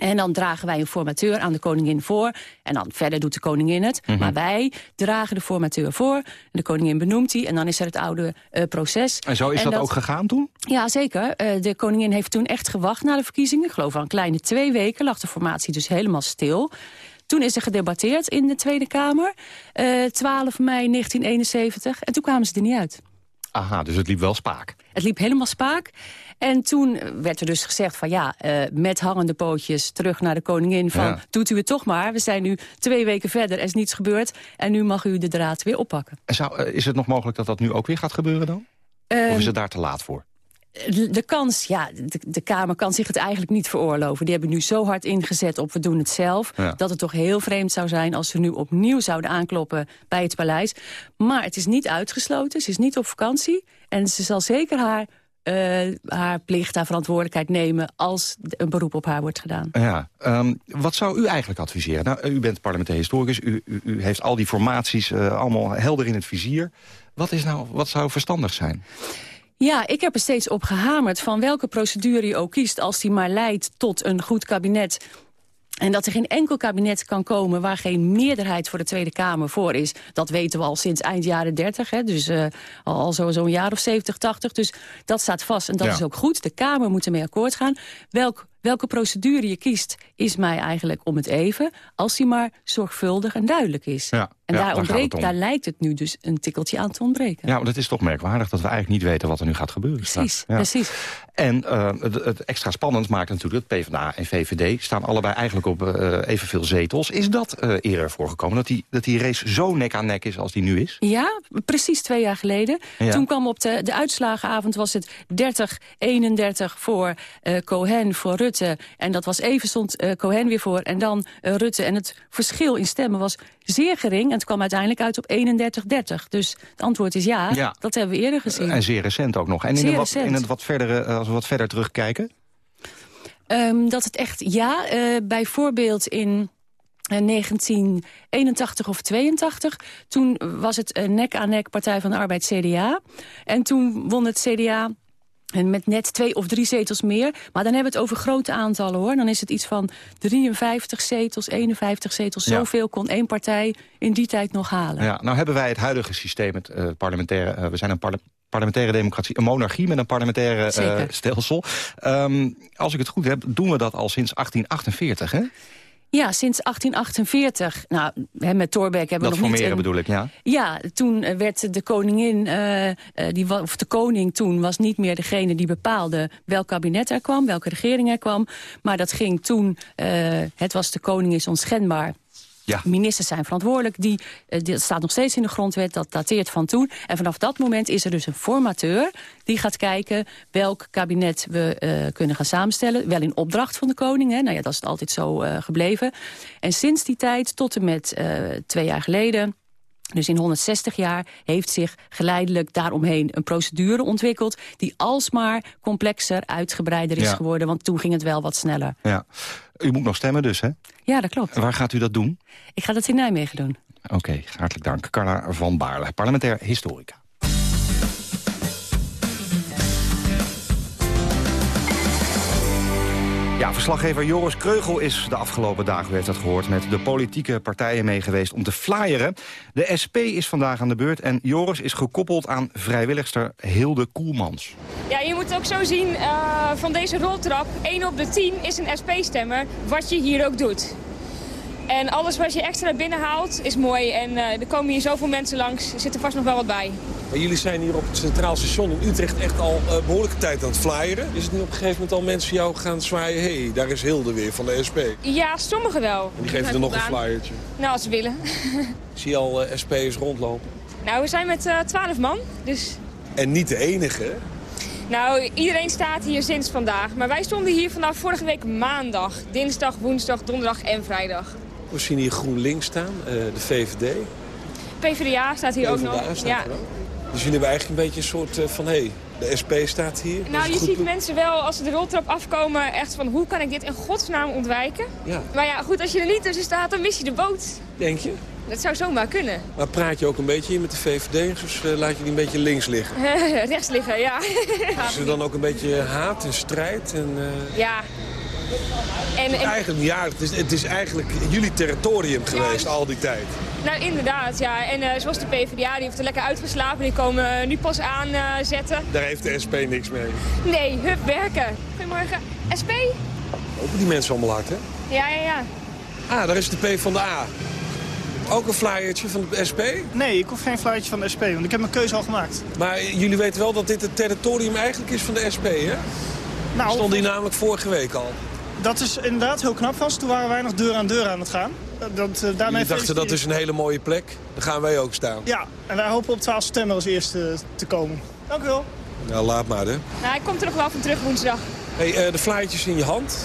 En dan dragen wij een formateur aan de koningin voor. En dan verder doet de koningin het. Mhm. Maar wij dragen de formateur voor. En de koningin benoemt die. En dan is er het oude eh, proces. En zo is dat, ook gegaan toen? Ja, zeker. Eh, de koningin heeft toen echt gewacht na de verkiezingen. Ik geloof al een kleine twee weken lag de formatie dus helemaal stil. Toen is er gedebatteerd in de Tweede Kamer. eh 12 mei 1971. En toen kwamen ze er niet uit. Aha, dus het liep wel spaak. Het liep helemaal spaak. En toen werd er dus gezegd van ja, eh, met hangende pootjes terug naar de koningin van Ja. doet u het toch maar. We zijn nu twee weken verder, er is niets gebeurd. En nu mag u de draad weer oppakken. En zou, eh, is het nog mogelijk dat dat nu ook weer gaat gebeuren dan? of is Ehm, het daar te laat voor? de, de kans, ja, de, de Kamer kan zich het eigenlijk niet veroorloven. Die hebben nu zo hard ingezet op we doen het zelf... Ja. dat het toch heel vreemd zou zijn als ze nu opnieuw zouden aankloppen bij het paleis. Maar het is niet uitgesloten, ze is niet op vakantie... en ze zal zeker haar, eh, haar plicht, haar verantwoordelijkheid nemen... als een beroep op haar wordt gedaan. Ja, ehm, wat zou u eigenlijk adviseren? Nou, u bent parlementair historicus, u, u, u heeft al die formaties eh, allemaal helder in het vizier. Wat, is nou, wat zou verstandig zijn? Ja, ik heb er steeds op gehamerd van welke procedure je ook kiest... als die maar leidt tot een goed kabinet... En dat er geen enkel kabinet kan komen waar geen meerderheid voor de Tweede Kamer voor is. Dat weten we al sinds eind jaren 30, hè, dus uh, al, al zo'n zo jaar of 70, 80. Dus dat staat vast en dat Ja. is ook goed. De Kamer moet ermee akkoord gaan. Welk, welke procedure je kiest is mij eigenlijk om het even... als die maar zorgvuldig en duidelijk is. Ja, en ja, daar, ontbreekt, daar lijkt het nu dus een tikkeltje aan te ontbreken. Ja, maar dat is toch merkwaardig dat we eigenlijk niet weten wat er nu gaat gebeuren. Precies. Ja. precies. En eh, het, het extra spannend maakt natuurlijk dat PvdA en VVD... staan allebei eigenlijk op eh, evenveel zetels. Is dat eh, eerder voorgekomen, dat die, dat die race zo nek aan nek is als die nu is? Ja, precies twee jaar geleden. Toen kwam op de, de uitslagenavond was het 30-31 voor Cohen, voor Rutte. En dat was even stond eh, Cohen weer voor en dan eh, Rutte. En het verschil in stemmen was zeer gering. En het kwam uiteindelijk uit op 31-30. Dus het antwoord is ja, Ja. dat hebben we eerder gezien. En zeer recent ook nog. En in een wat, in een wat verdere, eh, als we wat verder terugkijken... Ehm, dat het echt, ja, bijvoorbeeld in eh, 1981 of 82... toen was het nek aan nek Partij van de Arbeid CDA. En toen won het CDA... En met net twee of drie zetels meer. Maar dan hebben we het over grote aantallen hoor. Dan is het iets van 53 zetels, 51 zetels. Ja. Zoveel kon één partij in die tijd nog halen. Ja, nou hebben wij het huidige systeem, het eh, parlementaire... eh, we zijn een parle- parlementaire democratie, een monarchie met een parlementaire eh, stelsel. Ehm, als ik het goed heb, doen we dat al sinds 1848, hè? Ja, sinds 1848. Nou, hè, met Thorbecke hebben Dat we nog niet... een- bedoel ik, ja. Ja, toen eh, werd de koningin, eh, die, of de koning toen was niet meer degene die bepaalde welk kabinet er kwam, welke regering er kwam. Maar dat ging toen, het was de koning is onschendbaar. Ministers zijn verantwoordelijk. Die, eh, die- dat staat nog steeds in de grondwet, dat dateert van toen. En vanaf dat moment is er dus een formateur... die gaat kijken welk kabinet we eh, kunnen gaan samenstellen. Wel in opdracht van de koning. Hè. Nou ja, dat is altijd zo eh, gebleven. En sinds die tijd, tot en met twee jaar geleden... Dus in 160 jaar heeft zich geleidelijk daaromheen een procedure ontwikkeld... die alsmaar complexer, uitgebreider is Ja. geworden. Want toen ging het wel wat sneller. ja. U moet nog stemmen dus, hè? Ja, dat klopt. Waar gaat u dat doen? Ik ga dat in Nijmegen doen. Oké, hartelijk dank. Carla van Baarle, parlementair historica. Ja, verslaggever Joris Kreugel is de afgelopen dagen, u heeft dat gehoord... met de politieke partijen mee geweest om te flyeren. De SP is vandaag aan de beurt en Joris is gekoppeld aan vrijwilligster Hilde Koelmans. Ja, je moet ook zo zien eh, van deze roltrap. 1 op de 10 is een SP-stemmer, wat je hier ook doet. En alles wat je extra binnenhaalt is mooi. En eh, er komen hier zoveel mensen langs, er zit er vast nog wel wat bij. Maar jullie zijn hier op het Centraal Station in Utrecht echt al uh, behoorlijke tijd aan het flyeren. Is het nu op een gegeven moment al mensen jou gaan zwaaien... hé, hey, daar is Hilde weer van de SP? Ja, sommigen wel. En die geven er nog een flyertje? Nou, als ze willen. zie je al uh, SP'ers rondlopen? Nou, we zijn met twaalf man, dus... En niet de enige, Nou, iedereen staat hier sinds vandaag. Maar wij stonden hier vanaf vorige week maandag. Dinsdag, woensdag, donderdag en vrijdag. We zien hier GroenLinks staan, uh, de VVD. PvdA staat hier PvdA ook nog. Staat ja. Dus jullie hebben eigenlijk een beetje een soort uh, van... hé, hey, de SP staat hier. Nou, je ziet mensen wel als ze de roltrap afkomen... echt van hoe kan ik dit in godsnaam ontwijken? Ja. Maar ja, goed, als je er niet tussen staat, dan mis je de boot. Denk je? Dat zou zomaar kunnen. Maar praat je ook een beetje hier met de VVD? Dus uh, laat je die een beetje links liggen? Rechts liggen, ja. Is er dan ook een beetje haat en strijd? En, uh... Ja, en, en... Eigenlijk, ja, het is, het is eigenlijk jullie territorium geweest al die tijd. Nou, inderdaad, ja. En uh, zoals de PvdA, die heeft er lekker uitgeslapen. Die komen uh, nu pas aanzetten. Uh, Daar heeft de SP niks mee. Nee, hup, werken. Goedemorgen. SP? Open die mensen allemaal hard, hè? Ja, ja, ja. Ah, daar is de P van de A. Ook een flyertje van de SP? Nee, ik hoef geen flyertje van de SP, want ik heb mijn keuze al gemaakt. Maar jullie weten wel dat dit het territorium eigenlijk is van de SP, hè? Nou, Stond die namelijk vorige week al. Dat is inderdaad heel knap van ze. Toen waren wij nog deur aan deur aan het gaan. Dat, uh, daarmee dachten dat is een hele mooie plek. Daar gaan wij ook staan. Ja, en wij hopen op 12 september als eerste te komen. Dank u wel. Nou, laat maar, hè. Nou, ik kom er nog wel van terug woensdag. Hey, uh, de flyertjes in je hand.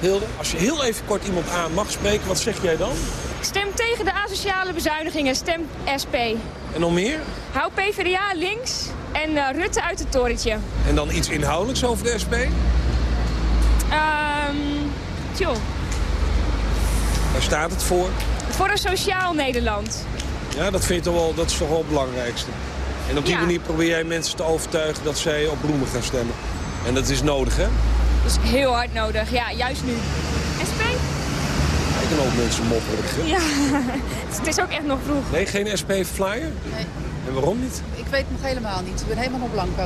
Hilde, als je heel even kort iemand aan mag spreken, wat zeg jij dan? Stem tegen de asociale bezuinigingen. Stem SP. En nog meer? Hou PvdA links en uh, Rutte uit het torentje. En dan iets inhoudelijks over de SP? Um, tjoh. Waar staat het voor? Voor een sociaal Nederland. Ja, dat, vind je toch wel, dat is toch wel het belangrijkste. En op die ja. manier probeer jij mensen te overtuigen dat zij op Bloemen gaan stemmen. En dat is nodig, hè? Dat is heel hard nodig, ja, juist nu. SP? Ik kan ook mensen mopperen. Ja, het is ook echt nog vroeg. Nee, geen SP-flyer? Nee. En waarom niet? Ik weet het nog helemaal niet. Ik ben helemaal nog blanco.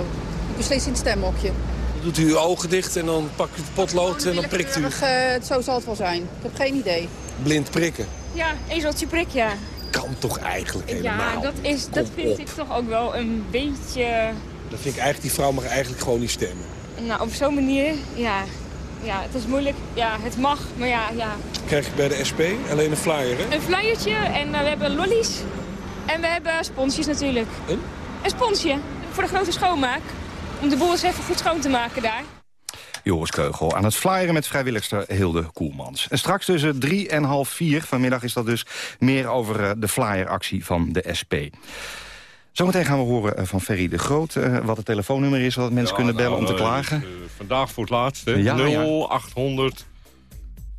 Ik beslist in het stemhokje. Doet u uw ogen dicht en dan pakt u het potlood en dan prikt u. Uh, zo zal het wel zijn. Ik heb geen idee. Blind prikken? Ja, ezeltje prik, ja. Kan toch eigenlijk helemaal? Ja, dat, is, dat vind ik toch ook wel een beetje... Dat vind ik eigenlijk, die vrouw mag eigenlijk gewoon niet stemmen. Nou, op zo'n manier, ja. Ja, het is moeilijk. Ja, het mag, maar ja, ja. Krijg je bij de SP alleen een flyer, hè? Een flyertje en uh, we hebben lollies. En we hebben sponsjes natuurlijk. Een? Een sponsje voor de grote schoonmaak. Om de boel eens even goed schoon te maken daar. Joris Keugel aan het flyeren met vrijwilligster Hilde Koelmans. En straks tussen drie en half vier, vanmiddag is dat dus... meer over de flyeractie van de SP. Zometeen gaan we horen van Ferry de Groot uh, wat het telefoonnummer is... wat mensen ja, kunnen bellen nou, om te klagen. Uh, vandaag voor het laatst, hè? Ja, 0800...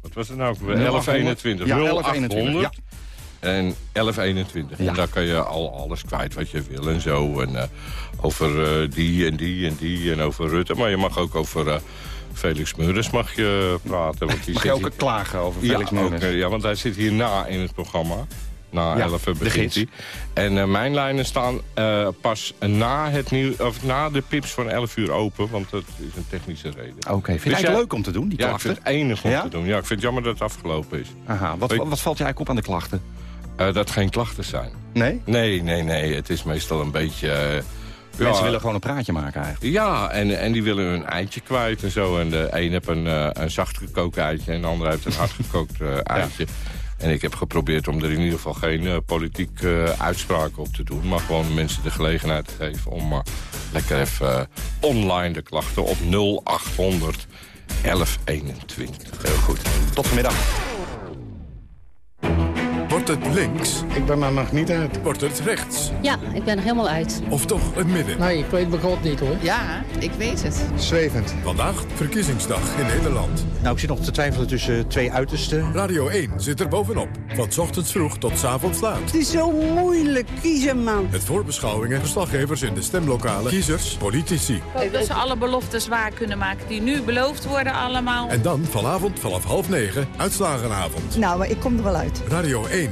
Wat was het nou? 1121. Ja, 1121. Ja. En 1121. Ja. En daar kan je al alles kwijt wat je wil en zo. En uh, over uh, die en die en die en over Rutte. Maar je mag ook over uh, Felix Meurders mag je praten. Want die mag je ook hier... klagen over Felix ja, Meurders? Ook, ja, want hij zit hierna in het programma. Na ja, 11 begint hij. En mijn lijnen staan pas na, het nieuw, of na de pips van 11 uur open. Want dat is een technische reden. Oké, okay. vind dus je het leuk om te doen, die ja, klachten? Ja, ik vind het enig om te doen. Ja, ik vind het jammer dat het afgelopen is. Aha, wat, wat, wat valt je eigenlijk op aan de klachten? Uh, dat geen klachten zijn. Nee? Nee, nee, nee. Het is meestal een beetje... Mensen ja, willen gewoon een praatje maken eigenlijk. Ja, en, en die willen hun eitje kwijt en zo. En de een heeft een, uh, een zacht gekookt eitje en de ander heeft een hard gekookt eitje. Ja. En ik heb geprobeerd om er in ieder geval geen uh, politiek uh, uitspraken op te doen. Maar gewoon mensen de gelegenheid te geven om uh, lekker even online de klachten op 0800 1121. Heel goed. Tot vanmiddag. Wordt het links? Ik ben er nog niet uit. Wordt het rechts? Ja, ik ben er helemaal uit. Of toch het midden? Nee, ik weet mijn god niet hoor. Ja, ik weet het. Zwevend. Vandaag verkiezingsdag in Nederland. Nou, ik zit nog te twijfelen tussen twee uitersten. Radio 1 zit er bovenop. Van ochtends vroeg tot avonds laat. Het is zo moeilijk kiezen, man. Met voorbeschouwingen, verslaggevers in de stemlokalen, kiezers, politici. Dat ze alle beloftes waar kunnen maken die nu beloofd worden allemaal. En dan vanavond vanaf half negen, uitslagenavond. Nou, maar ik kom er wel uit. Radio 1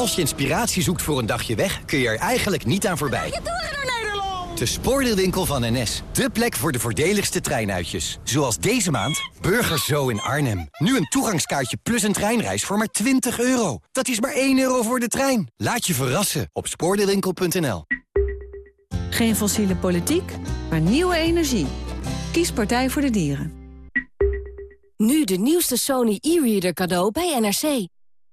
Als je inspiratie zoekt voor een dagje weg, kun je er eigenlijk niet aan voorbij. De spoordeelwinkel van NS. De plek voor de voordeligste treinuitjes. Zoals deze maand Burgers Zo in Arnhem. Nu een toegangskaartje plus een treinreis voor maar 20 euro. Dat is maar 1 euro voor de trein. Laat je verrassen op spoordeelwinkel.nl. Geen fossiele politiek, maar nieuwe energie. Kies Partij voor de Dieren. Nu de nieuwste Sony e-reader cadeau bij NRC.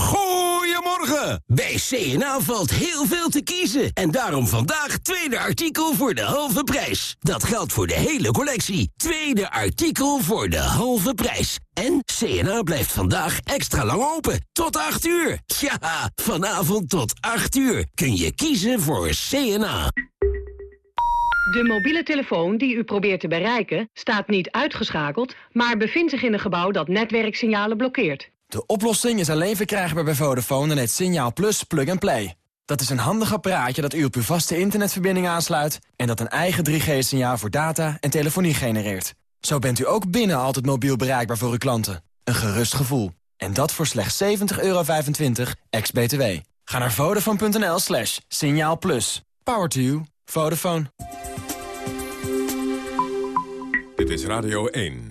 Goedemorgen! Bij CNA valt heel veel te kiezen. En daarom vandaag tweede artikel voor de halve prijs. Dat geldt voor de hele collectie. Tweede artikel voor de halve prijs. En CNA blijft vandaag extra lang open. Tot 8 uur. Ja, vanavond tot 8 uur kun je kiezen voor CNA. De mobiele telefoon die u probeert te bereiken staat niet uitgeschakeld... maar bevindt zich in een gebouw dat netwerksignalen blokkeert. De oplossing is alleen verkrijgbaar bij Vodafone en het Signaal Plus Plug and Play. Dat is een handig apparaatje dat u op uw vaste internetverbinding aansluit... en dat een eigen 3G-signaal voor data en telefonie genereert. Zo bent u ook binnen altijd mobiel bereikbaar voor uw klanten. Een gerust gevoel. En dat voor slechts 70,25 euro ex-BTW. Ga naar vodafone.nl slash. Power to you. Vodafone. Dit is Radio 1.